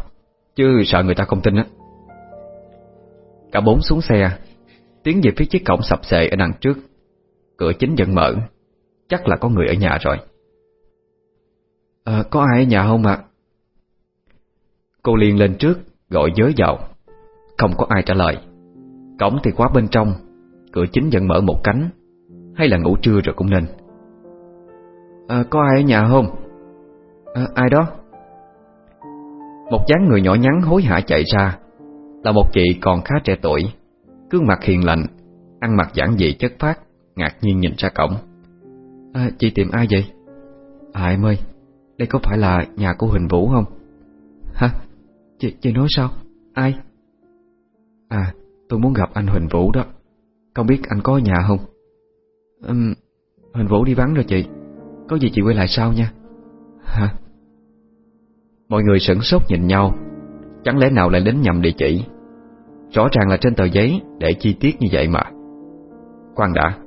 Chứ sợ người ta không tin á. Cả bốn xuống xe Tiến về phía chiếc cổng sập xệ ở đằng trước. Cửa chính dần mở Chắc là có người ở nhà rồi à, Có ai ở nhà không ạ? Cô liền lên trước Gọi giới vào Không có ai trả lời Cổng thì khóa bên trong Cửa chính vẫn mở một cánh Hay là ngủ trưa rồi cũng nên à, Có ai ở nhà không? À, ai đó? Một dáng người nhỏ nhắn hối hả chạy ra Là một chị còn khá trẻ tuổi Gương mặt hiền lành Ăn mặc giản dị chất phát Ngạc nhiên nhìn ra cổng à, Chị tìm ai vậy? À em ơi đây có phải là nhà của Huỳnh Vũ không? Hả? Chị, chị nói sao? Ai? À tôi muốn gặp anh Huỳnh Vũ đó Không biết anh có ở nhà không? uhm, Huỳnh Vũ đi vắng rồi chị Có gì chị quay lại sau nha Hả? Mọi người sửng sốt nhìn nhau Chẳng lẽ nào lại đến nhầm địa chỉ Rõ ràng là trên tờ giấy Để chi tiết như vậy mà Khoan đã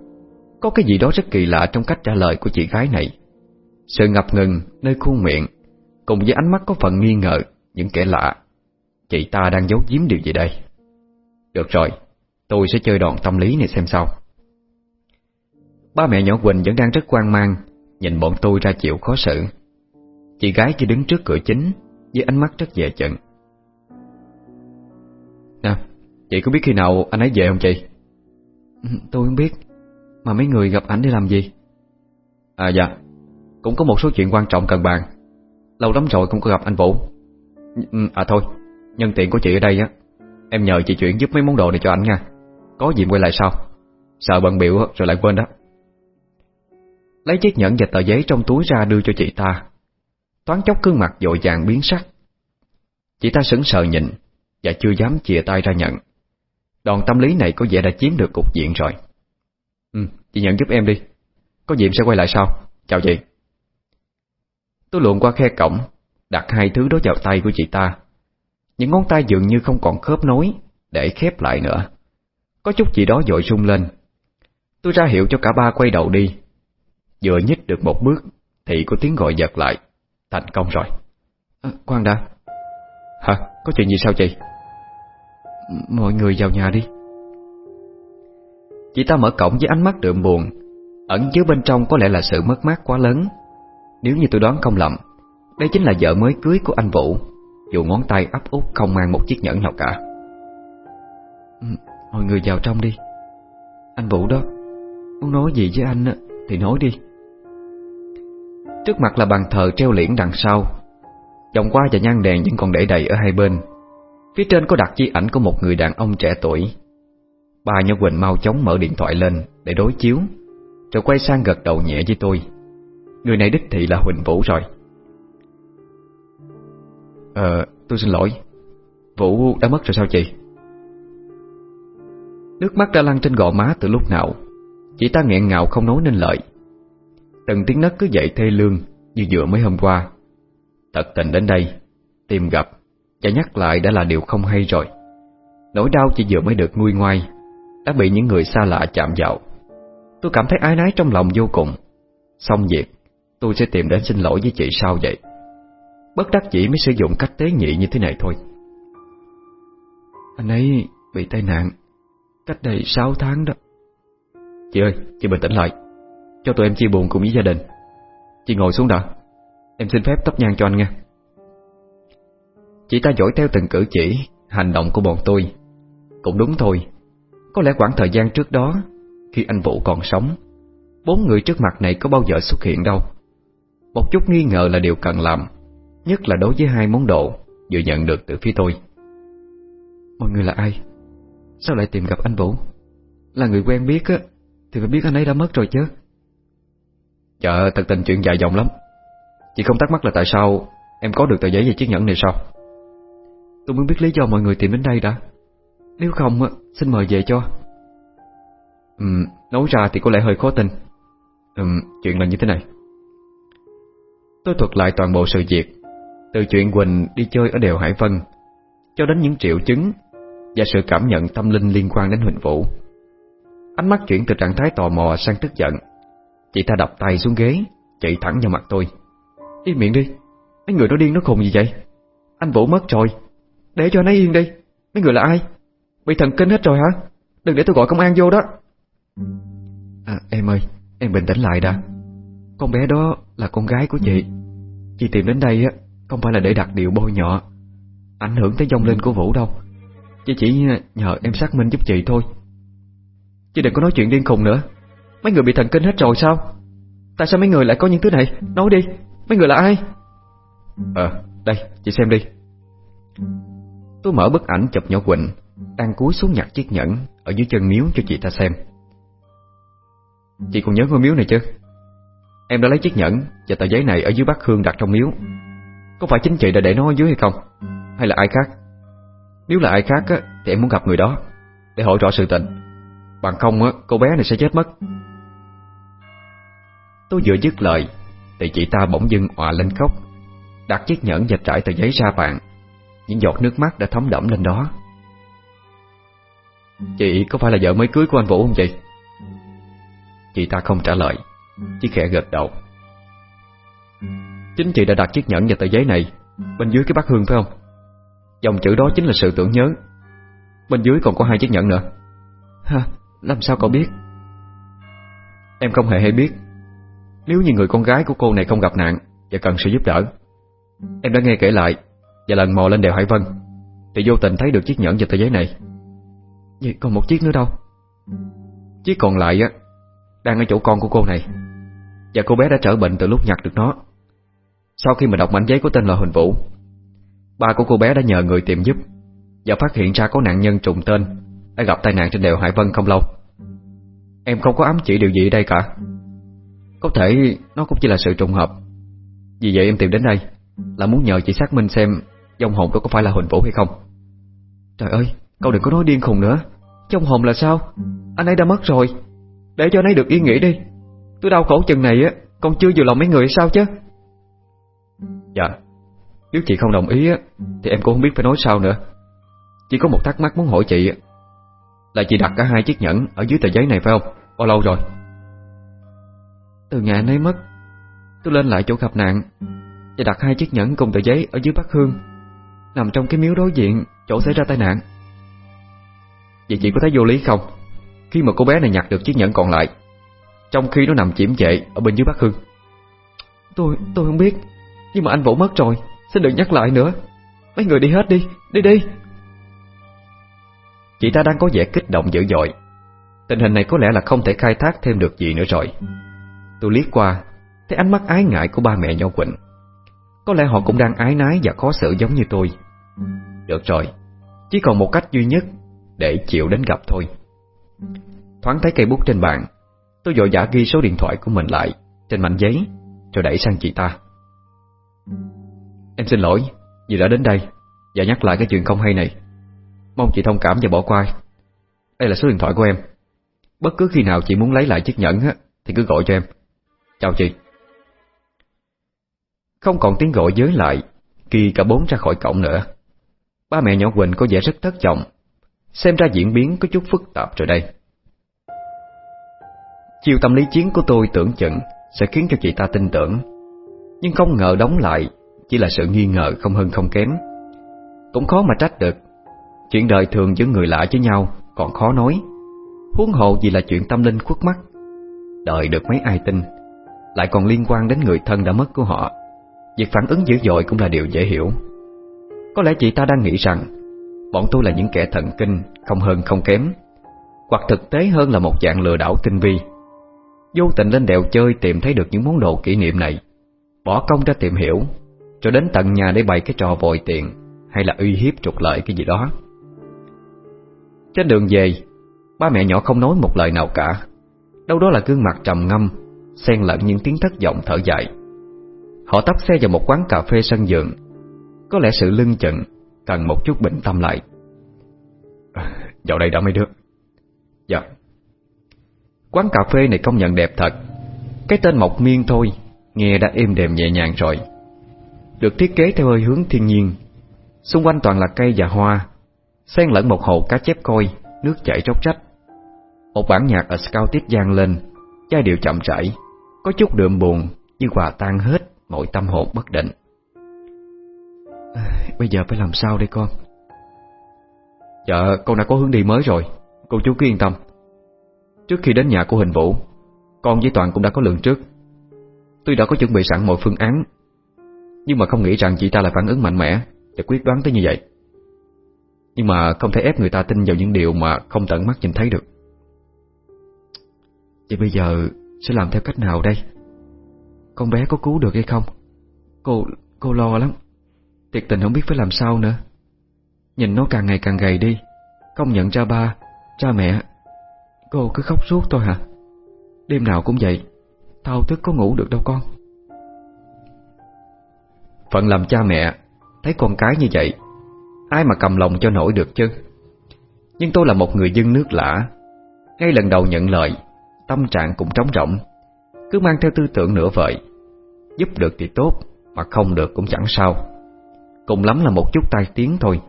Có cái gì đó rất kỳ lạ trong cách trả lời của chị gái này sự ngập ngừng nơi khuôn miệng Cùng với ánh mắt có phần nghi ngờ Những kẻ lạ. Chị ta đang giấu giếm điều gì đây? Được rồi Tôi sẽ chơi đòn tâm lý này xem sao. Ba mẹ nhỏ Quỳnh vẫn đang rất quan mang Nhìn bọn tôi ra chịu khó xử. Chị gái chỉ đứng trước cửa chính Với ánh mắt rất dè chừng. Nè Chị có biết khi nào anh ấy về không chị? Tôi không biết Mà mấy người gặp ảnh để làm gì? À dạ cũng có một số chuyện quan trọng cần bàn. Lâu lắm rồi không có gặp anh Vũ. À thôi Nhân tiện của chị ở đây á Em nhờ chị chuyển giúp mấy món đồ này cho anh nha. Có gì quay lại sau. Sợ bận biểu rồi lại quên đó. Lấy chiếc nhẫn và tờ giấy trong túi ra đưa cho chị ta. Toán chốc gương mặt dội vàng biến sắc. Chị ta sững sờ nhìn Và chưa dám chìa tay ra nhận. Đòn tâm lý này có vẻ đã chiếm được cục diện rồi. Ừ, chị nhận giúp em đi. Có gì em sẽ quay lại sau. Chào chị. Tôi luồn qua khe cổng Đặt hai thứ đó vào tay của chị ta. Những ngón tay dường như không còn khớp nối Để khép lại nữa. Có chút gì đó dội rung lên. Tôi ra hiệu cho cả ba quay đầu đi. Vừa nhích được một bước Thì có tiếng gọi giật lại. Thành công rồi. À, Khoan đã. Hả? Có chuyện gì sao chị? Mọi người vào nhà đi. Chị ta mở cổng với ánh mắt đượm buồn. Ẩn chứa bên trong có lẽ là sự mất mát quá lớn nếu như tôi đoán không lầm, Đây chính là vợ mới cưới của anh Vũ, Dù ngón tay ấp út không mang một chiếc nhẫn nào cả. Ừ, mọi người vào trong đi. Anh Vũ đó, Muốn nói gì với anh thì nói đi. Trước mặt là bàn thờ treo liễn đằng sau. Dòng qua và nhang đèn vẫn còn để đầy ở hai bên. Phía trên có đặt di ảnh của một người đàn ông trẻ tuổi. Bà Nhã Quỳnh mau chóng mở điện thoại lên Để đối chiếu, Rồi quay sang gật đầu nhẹ với tôi. Người này đích thị là Huỳnh Vũ rồi. Ờ, tôi xin lỗi. Vũ đã mất rồi sao chị? Nước mắt đã lăn trên gò má từ lúc nào. Chị ta nghẹn ngào không nói nên lời. Từng tiếng nấc cứ dậy thê lương Như vừa mới hôm qua. Thật tình đến đây Tìm gặp Và nhắc lại đã là điều không hay rồi. Nỗi đau chỉ vừa mới được nguôi ngoai Đã bị những người xa lạ chạm vào. Tôi cảm thấy ái nái trong lòng vô cùng. Xong việc Tôi sẽ tìm đến xin lỗi với chị sau vậy. Bất đắc chỉ mới sử dụng cách tế nhị như thế này thôi. Anh ấy bị tai nạn Cách đây 6 tháng đó. Chị ơi, chị bình tĩnh lại. Cho tụi em chia buồn cùng với gia đình. Chị ngồi xuống đã. Em xin phép tấp nhang cho anh nha Chị ta dõi theo từng cử chỉ Hành động của bọn tôi. Cũng đúng thôi. Có lẽ khoảng thời gian trước đó Khi anh Vũ còn sống Bốn người trước mặt này có bao giờ xuất hiện đâu Một chút nghi ngờ là điều cần làm Nhất là đối với hai món đồ Vừa nhận được từ phía tôi. Mọi người là ai? Sao lại tìm gặp anh Vũ? Là người quen biết á Thì phải biết anh ấy đã mất rồi chứ. Dạ thật tình chuyện dài dòng lắm. Chị không thắc mắc là tại sao Em có được tờ giấy và chiếc nhẫn này sao? Tôi muốn biết lý do mọi người tìm đến đây đã. Nếu không xin mời về cho. Ừ, Nói ra thì có lẽ hơi khó tin. Ừ, Chuyện là như thế này Tôi thuật lại toàn bộ sự việc, Từ chuyện Quỳnh đi chơi ở đèo Hải Vân, Cho đến những triệu chứng Và sự cảm nhận tâm linh liên quan đến Huỳnh Vũ. Ánh mắt chuyển từ trạng thái tò mò sang tức giận. Chị ta đập tay xuống ghế, Chạy thẳng vào mặt tôi. Im miệng đi, Mấy người nó điên nó khùng gì vậy? Anh Vũ mất rồi, Để cho nó yên đi, Mấy người là ai? Bị thần kinh hết rồi hả? Đừng để tôi gọi công an vô đó. À em ơi, Em bình tĩnh lại đã. Con bé đó là con gái của chị. Chị tìm đến đây á, Không phải là để đặt điệu bôi nhọ, Ảnh hưởng tới dông lên của Vũ đâu. Chị chỉ nhờ em xác minh giúp chị thôi. Chị đừng có nói chuyện điên khùng nữa. Mấy người bị thần kinh hết rồi sao? Tại sao mấy người lại có những thứ này? Nói đi, Mấy người là ai? Ờ đây, chị xem đi. Tôi mở bức ảnh chụp nhỏ Quỳnh, Đang cúi xuống nhặt chiếc nhẫn Ở dưới chân miếu cho chị ta xem. Chị còn nhớ ngôi miếu này chứ Em đã lấy chiếc nhẫn Và tờ giấy này ở dưới bát hương đặt trong miếu. Có phải chính chị đã để nó ở dưới hay không? Hay là ai khác? Nếu là ai khác á, thì em muốn gặp người đó Để hỏi rõ sự tình. Bằng không á, cô bé này sẽ chết mất. Tôi vừa dứt lời Thì chị ta bỗng dưng òa lên khóc Đặt chiếc nhẫn và trải tờ giấy ra bàn. Những giọt nước mắt đã thấm đẫm lên đó. Chị có phải là vợ mới cưới của anh Vũ không chị? Chị ta không trả lời. Chỉ khẽ gật đầu. Chính chị đã đặt chiếc nhẫn và tờ giấy này, Bên dưới cái bát hương phải không? Dòng chữ đó chính là sự tưởng nhớ. Bên dưới còn có hai chiếc nhẫn nữa. Ha, Làm sao cậu biết? Em không hề hay biết. Nếu như người con gái của cô này không gặp nạn Và cần sự giúp đỡ, Em đã nghe kể lại Và lần mò lên đèo Hải Vân Thì vô tình thấy được chiếc nhẫn và tờ giấy này. Vậy còn một chiếc nữa đâu? Chiếc còn lại á, Đang ở chỗ con của cô này. Và cô bé đã trở bệnh từ lúc nhặt được nó. Sau khi mà đọc mảnh giấy có tên là Huỳnh Vũ, Ba của cô bé đã nhờ người tìm giúp Và phát hiện ra có nạn nhân trùng tên, Đã gặp tai nạn trên đèo Hải Vân không lâu. Em không có ám chỉ điều gì ở đây cả. Có thể nó cũng chỉ là sự trùng hợp. Vì vậy em tìm đến đây Là muốn nhờ chị xác minh xem dòng hồn đó có phải là Huỳnh Vũ hay không. Trời ơi Cậu đừng có nói điên khùng nữa. Trong hồn là sao? Anh ấy đã mất rồi. Để cho anh ấy được yên nghỉ đi. Tôi đau khổ chừng này á Còn chưa vừa lòng mấy người sao chứ? Dạ. Nếu chị không đồng ý á Thì em cũng không biết phải nói sao nữa. Chỉ có một thắc mắc muốn hỏi chị Là chị đặt cả hai chiếc nhẫn Ở dưới tờ giấy này phải không? Bao lâu rồi? Từ ngày anh ấy mất Tôi lên lại chỗ gặp nạn Và đặt hai chiếc nhẫn cùng tờ giấy ở dưới Bắc Hương Nằm trong cái miếu đối diện Chỗ xảy ra tai nạn. Vậy chị có thấy vô lý không? Khi mà cô bé này nhặt được chiếc nhẫn còn lại Trong khi nó nằm chiếm trệ Ở bên dưới Bắc Hương. Tôi tôi không biết. Nhưng mà anh Vũ mất rồi. Xin đừng nhắc lại nữa. Mấy người đi hết đi. Đi đi. Chị ta đang có vẻ kích động dữ dội. Tình hình này có lẽ là không thể khai thác thêm được gì nữa rồi. Tôi liếc qua Thấy ánh mắt ái ngại của ba mẹ Nho Quỳnh. Có lẽ họ cũng đang ái nái và khó xử giống như tôi. Được rồi Chỉ còn một cách duy nhất Để chịu đến gặp thôi. Thoáng thấy cây bút trên bàn Tôi vội vã ghi số điện thoại của mình lại Trên mảnh giấy Rồi đẩy sang chị ta. Em xin lỗi, Vì đã đến đây Và nhắc lại cái chuyện không hay này. Mong chị thông cảm và bỏ qua. Đây là số điện thoại của em. Bất cứ khi nào chị muốn lấy lại chiếc nhẫn Thì cứ gọi cho em. Chào chị. Không còn tiếng gọi giới lại, kỳ cả bốn ra khỏi cổng nữa. Ba mẹ nhỏ Quỳnh có vẻ rất thất vọng. Xem ra diễn biến có chút phức tạp rồi đây. Chiều tâm lý chiến của tôi tưởng chừng Sẽ khiến cho chị ta tin tưởng. Nhưng không ngờ đóng lại Chỉ là sự nghi ngờ không hơn không kém. Cũng khó mà trách được. Chuyện đời thường giữa người lạ với nhau Còn khó nói. Huống hồ gì là chuyện tâm linh khuất mắt. Đời được mấy ai tin, Lại còn liên quan đến người thân đã mất của họ. Việc phản ứng dữ dội cũng là điều dễ hiểu. Có lẽ chị ta đang nghĩ rằng, Bọn tôi là những kẻ thần kinh Không hơn không kém. Hoặc thực tế hơn là một dạng lừa đảo tinh vi. Vô tình lên đèo chơi Tìm thấy được những món đồ kỷ niệm này. Bỏ công ra tìm hiểu, cho đến tận nhà để bày cái trò vội tiền, Hay là uy hiếp trục lợi cái gì đó. Trên đường về, Ba mẹ nhỏ không nói một lời nào cả. Đâu đó là gương mặt trầm ngâm, Xen lẫn những tiếng thất vọng thở dài. Họ tấp xe vào một quán cà phê sân vườn. Có lẽ sự lưng chừng Cần một chút bình tâm lại. Dạo đây đã mấy đứa? Dạ. Quán cà phê này công nhận đẹp thật. Cái tên Mộc Miên thôi Nghe đã êm đềm nhẹ nhàng rồi. Được thiết kế theo hơi hướng thiên nhiên. Xung quanh toàn là cây và hoa. Xen lẫn một hồ cá chép coi Nước chảy róc rách. Một bản nhạc ở Scoutit giang lên Giai điệu chậm rãi Có chút đượm buồn như hòa tan hết Mọi tâm hồn bất định. À, Bây giờ phải làm sao đây con? Dạ con đã có hướng đi mới rồi. Cô chú cứ yên tâm. Trước khi đến nhà của Hình Vũ Con với Toàn cũng đã có lượng trước. Tuy đã có chuẩn bị sẵn mọi phương án Nhưng mà không nghĩ rằng chị ta lại phản ứng mạnh mẽ Và quyết đoán tới như vậy. Nhưng mà không thể ép người ta tin vào những điều Mà không tận mắt nhìn thấy được. Vậy bây giờ Sẽ làm theo cách nào đây? Con bé có cứu được hay không? Cô cô lo lắm. Thiệt tình không biết phải làm sao nữa. Nhìn nó càng ngày càng gầy đi. Không nhận ra ba, cha mẹ Cô cứ khóc suốt thôi hả? Đêm nào cũng vậy, Thao thức có ngủ được đâu con. Phận làm cha mẹ, Thấy con cái như vậy, Ai mà cầm lòng cho nổi được chứ? Nhưng tôi là một người dân nước lạ Ngay lần đầu nhận lời, Tâm trạng cũng trống rỗng, Cứ mang theo tư tưởng nửa vời. Giúp được thì tốt, Mà không được cũng chẳng sao. Cùng lắm là một chút tai tiếng thôi.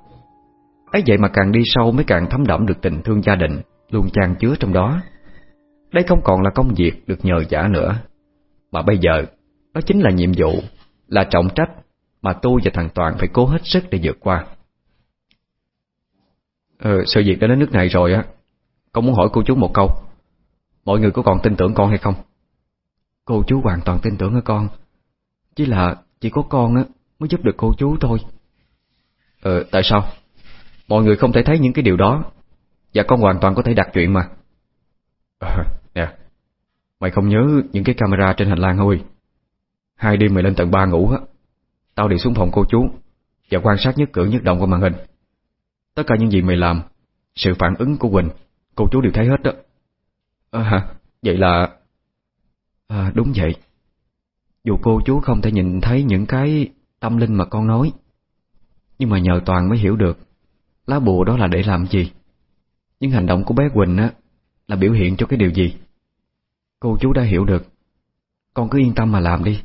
Ấy vậy mà càng đi sâu mới càng thấm đẫm được tình thương gia đình. Luôn chan chứa trong đó. Đây không còn là công việc được nhờ giả nữa Mà bây giờ Đó chính là nhiệm vụ Là trọng trách Mà tôi và thằng Toàn phải cố hết sức để vượt qua. Ừ, sự việc đã đến nước này rồi á. Con muốn hỏi cô chú một câu. Mọi người có còn tin tưởng con hay không? Cô chú hoàn toàn tin tưởng ở con. Chỉ là chỉ có con á Mới giúp được cô chú thôi. Ừ, tại sao? Mọi người không thể thấy những cái điều đó. Và con hoàn toàn có thể đặt chuyện mà. À, Nè Mày không nhớ những cái camera trên hành lang thôi. Hai đêm mày lên tầng 3 ngủ á. Tao đi xuống phòng cô chú Và quan sát nhất cử nhất động của màn hình. Tất cả những gì mày làm Sự phản ứng của Quỳnh Cô chú đều thấy hết đó. À hả, vậy là À đúng vậy. Dù cô chú không thể nhìn thấy những cái tâm linh mà con nói Nhưng mà nhờ Toàn mới hiểu được Lá bùa đó là để làm gì. Những hành động của bé Quỳnh á, Là biểu hiện cho cái điều gì? Cô chú đã hiểu được. Con cứ yên tâm mà làm đi.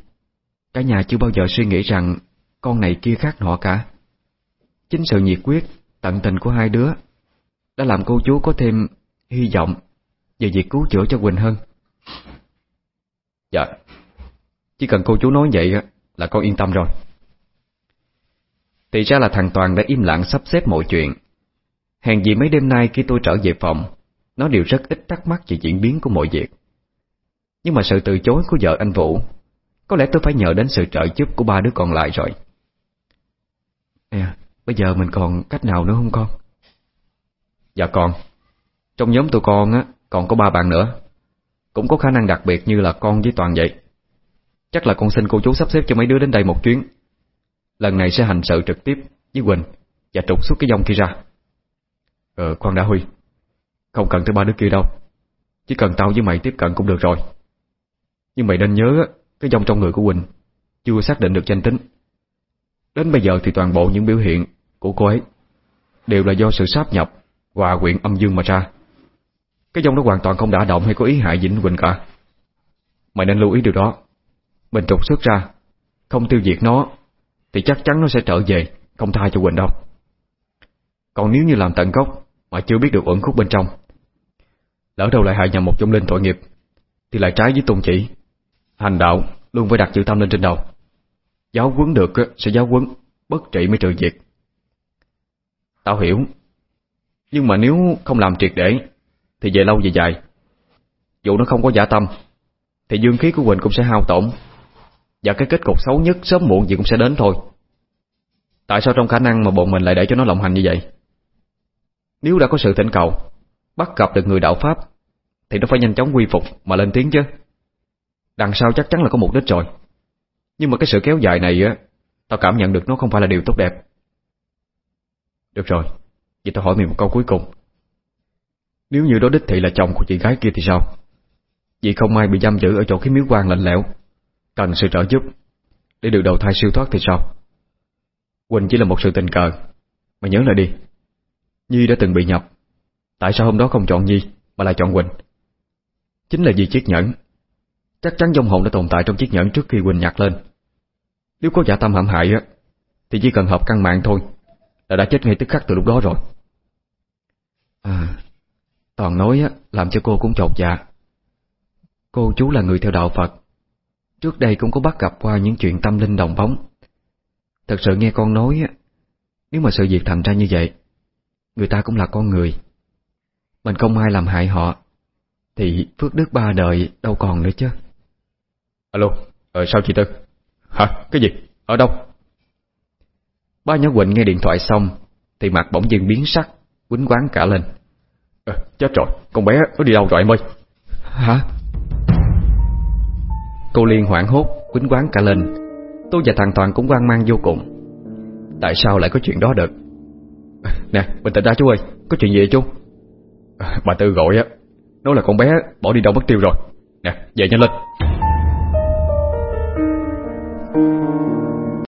Cả nhà chưa bao giờ suy nghĩ rằng Con này kia khác nọ cả. Chính sự nhiệt quyết Tận tình của hai đứa Đã làm cô chú có thêm hy vọng Về việc cứu chữa cho Quỳnh hơn. Dạ. Chỉ cần cô chú nói vậy Là con yên tâm rồi. Thì ra là thằng Toàn đã im lặng sắp xếp mọi chuyện. Hèn gì mấy đêm nay khi tôi trở về phòng Nó đều rất ít thắc mắc về diễn biến của mọi việc. Nhưng mà sự từ chối của vợ anh Vũ Có lẽ tôi phải nhờ đến sự trợ giúp của ba đứa còn lại rồi. Nè, bây giờ mình còn cách nào nữa không con? Dạ con Trong nhóm tụi con á còn có ba bạn nữa. Cũng có khả năng đặc biệt như là con với Toàn vậy. Chắc là con xin cô chú sắp xếp cho mấy đứa đến đây một chuyến. Lần này sẽ hành sự trực tiếp với Quỳnh Và trục xuất cái dòng kia ra. Ờ khoan đã Huy. Không cần tới ba đứa kia đâu. Chỉ cần tao với mày tiếp cận cũng được rồi. Nhưng mày nên nhớ Cái dòng trong người của Quỳnh Chưa xác định được danh tính. Đến bây giờ thì toàn bộ những biểu hiện Của cô ấy Đều là do sự sáp nhập Hòa quyện âm dương mà ra. Cái dòng đó hoàn toàn không đả động hay có ý hại Vĩnh Quỳnh cả. Mày nên lưu ý điều đó. Mình trục xuất ra, Không tiêu diệt nó, Thì chắc chắn nó sẽ trở về, Không tha cho Quỳnh đâu. Còn nếu như làm tận gốc mà chưa biết được uẩn khúc bên trong. Lỡ đâu lại hại nhầm một trong linh tội nghiệp, Thì lại trái với tôn chỉ. Hành đạo luôn phải đặt chữ tâm lên trên đầu. Giáo quấn được sẽ giáo quấn Bất trị mới trừ diệt. Tao hiểu. Nhưng mà nếu không làm triệt để, Thì về lâu về dài. Dù nó không có giả tâm, Thì dương khí của Quỳnh cũng sẽ hao tổn. Và cái kết cục xấu nhất, sớm muộn gì cũng sẽ đến thôi. Tại sao trong khả năng mà bọn mình lại để cho nó lộng hành như vậy? Nếu đã có sự thỉnh cầu, Bắt gặp được người đạo Pháp, Thì nó phải nhanh chóng quy phục mà lên tiếng chứ. Đằng sau chắc chắn là có mục đích rồi. Nhưng mà cái sự kéo dài này á, Tao cảm nhận được nó không phải là điều tốt đẹp. Được rồi, Vậy tao hỏi mày một câu cuối cùng. Nếu như đó đích thị là chồng của chị gái kia thì sao? Vì không ai bị giam giữ Ở chỗ cái miếu quan lạnh lẽo, Cần sự trợ giúp Để được đầu thai siêu thoát thì sao? Quỳnh chỉ là một sự tình cờ Mày nhớ lại đi. Nhi đã từng bị nhập. Tại sao hôm đó không chọn Nhi, Mà lại chọn Quỳnh? Chính là vì chiếc nhẫn. Chắc chắn dông hồn đã tồn tại trong chiếc nhẫn trước khi Quỳnh nhặt lên. Nếu có giả tâm hãm hại á, Thì chỉ cần hợp căn mạng thôi, Là đã chết ngay tức khắc từ lúc đó rồi. À Toàn nói á, Làm cho cô cũng chột dạ. Cô chú là người theo đạo Phật. Trước đây cũng có bắt gặp qua những chuyện tâm linh đồng bóng. Thật sự nghe con nói á, Nếu mà sự việc thành ra như vậy Người ta cũng là con người Mình không ai làm hại họ Thì phước đức ba đời đâu còn nữa chứ Alo, ờ, sao chị Tư? Hả, cái gì? Ở đâu? Ba nhỏ Quỳnh nghe điện thoại xong Thì mặt bỗng dưng biến sắc Quýnh quán cả lên à, Chết rồi, con bé nó đi đâu rồi em ơi Hả? Cô Liên hoảng hốt Quýnh quán cả lên Tôi và thằng Toàn cũng hoang mang vô cùng Tại sao lại có chuyện đó được Nè, bình tĩnh ra chú ơi Có chuyện gì vậy chú? Bà Tư gọi á Nói là con bé bỏ đi đâu mất tiêu rồi. Nè, về nhanh lên.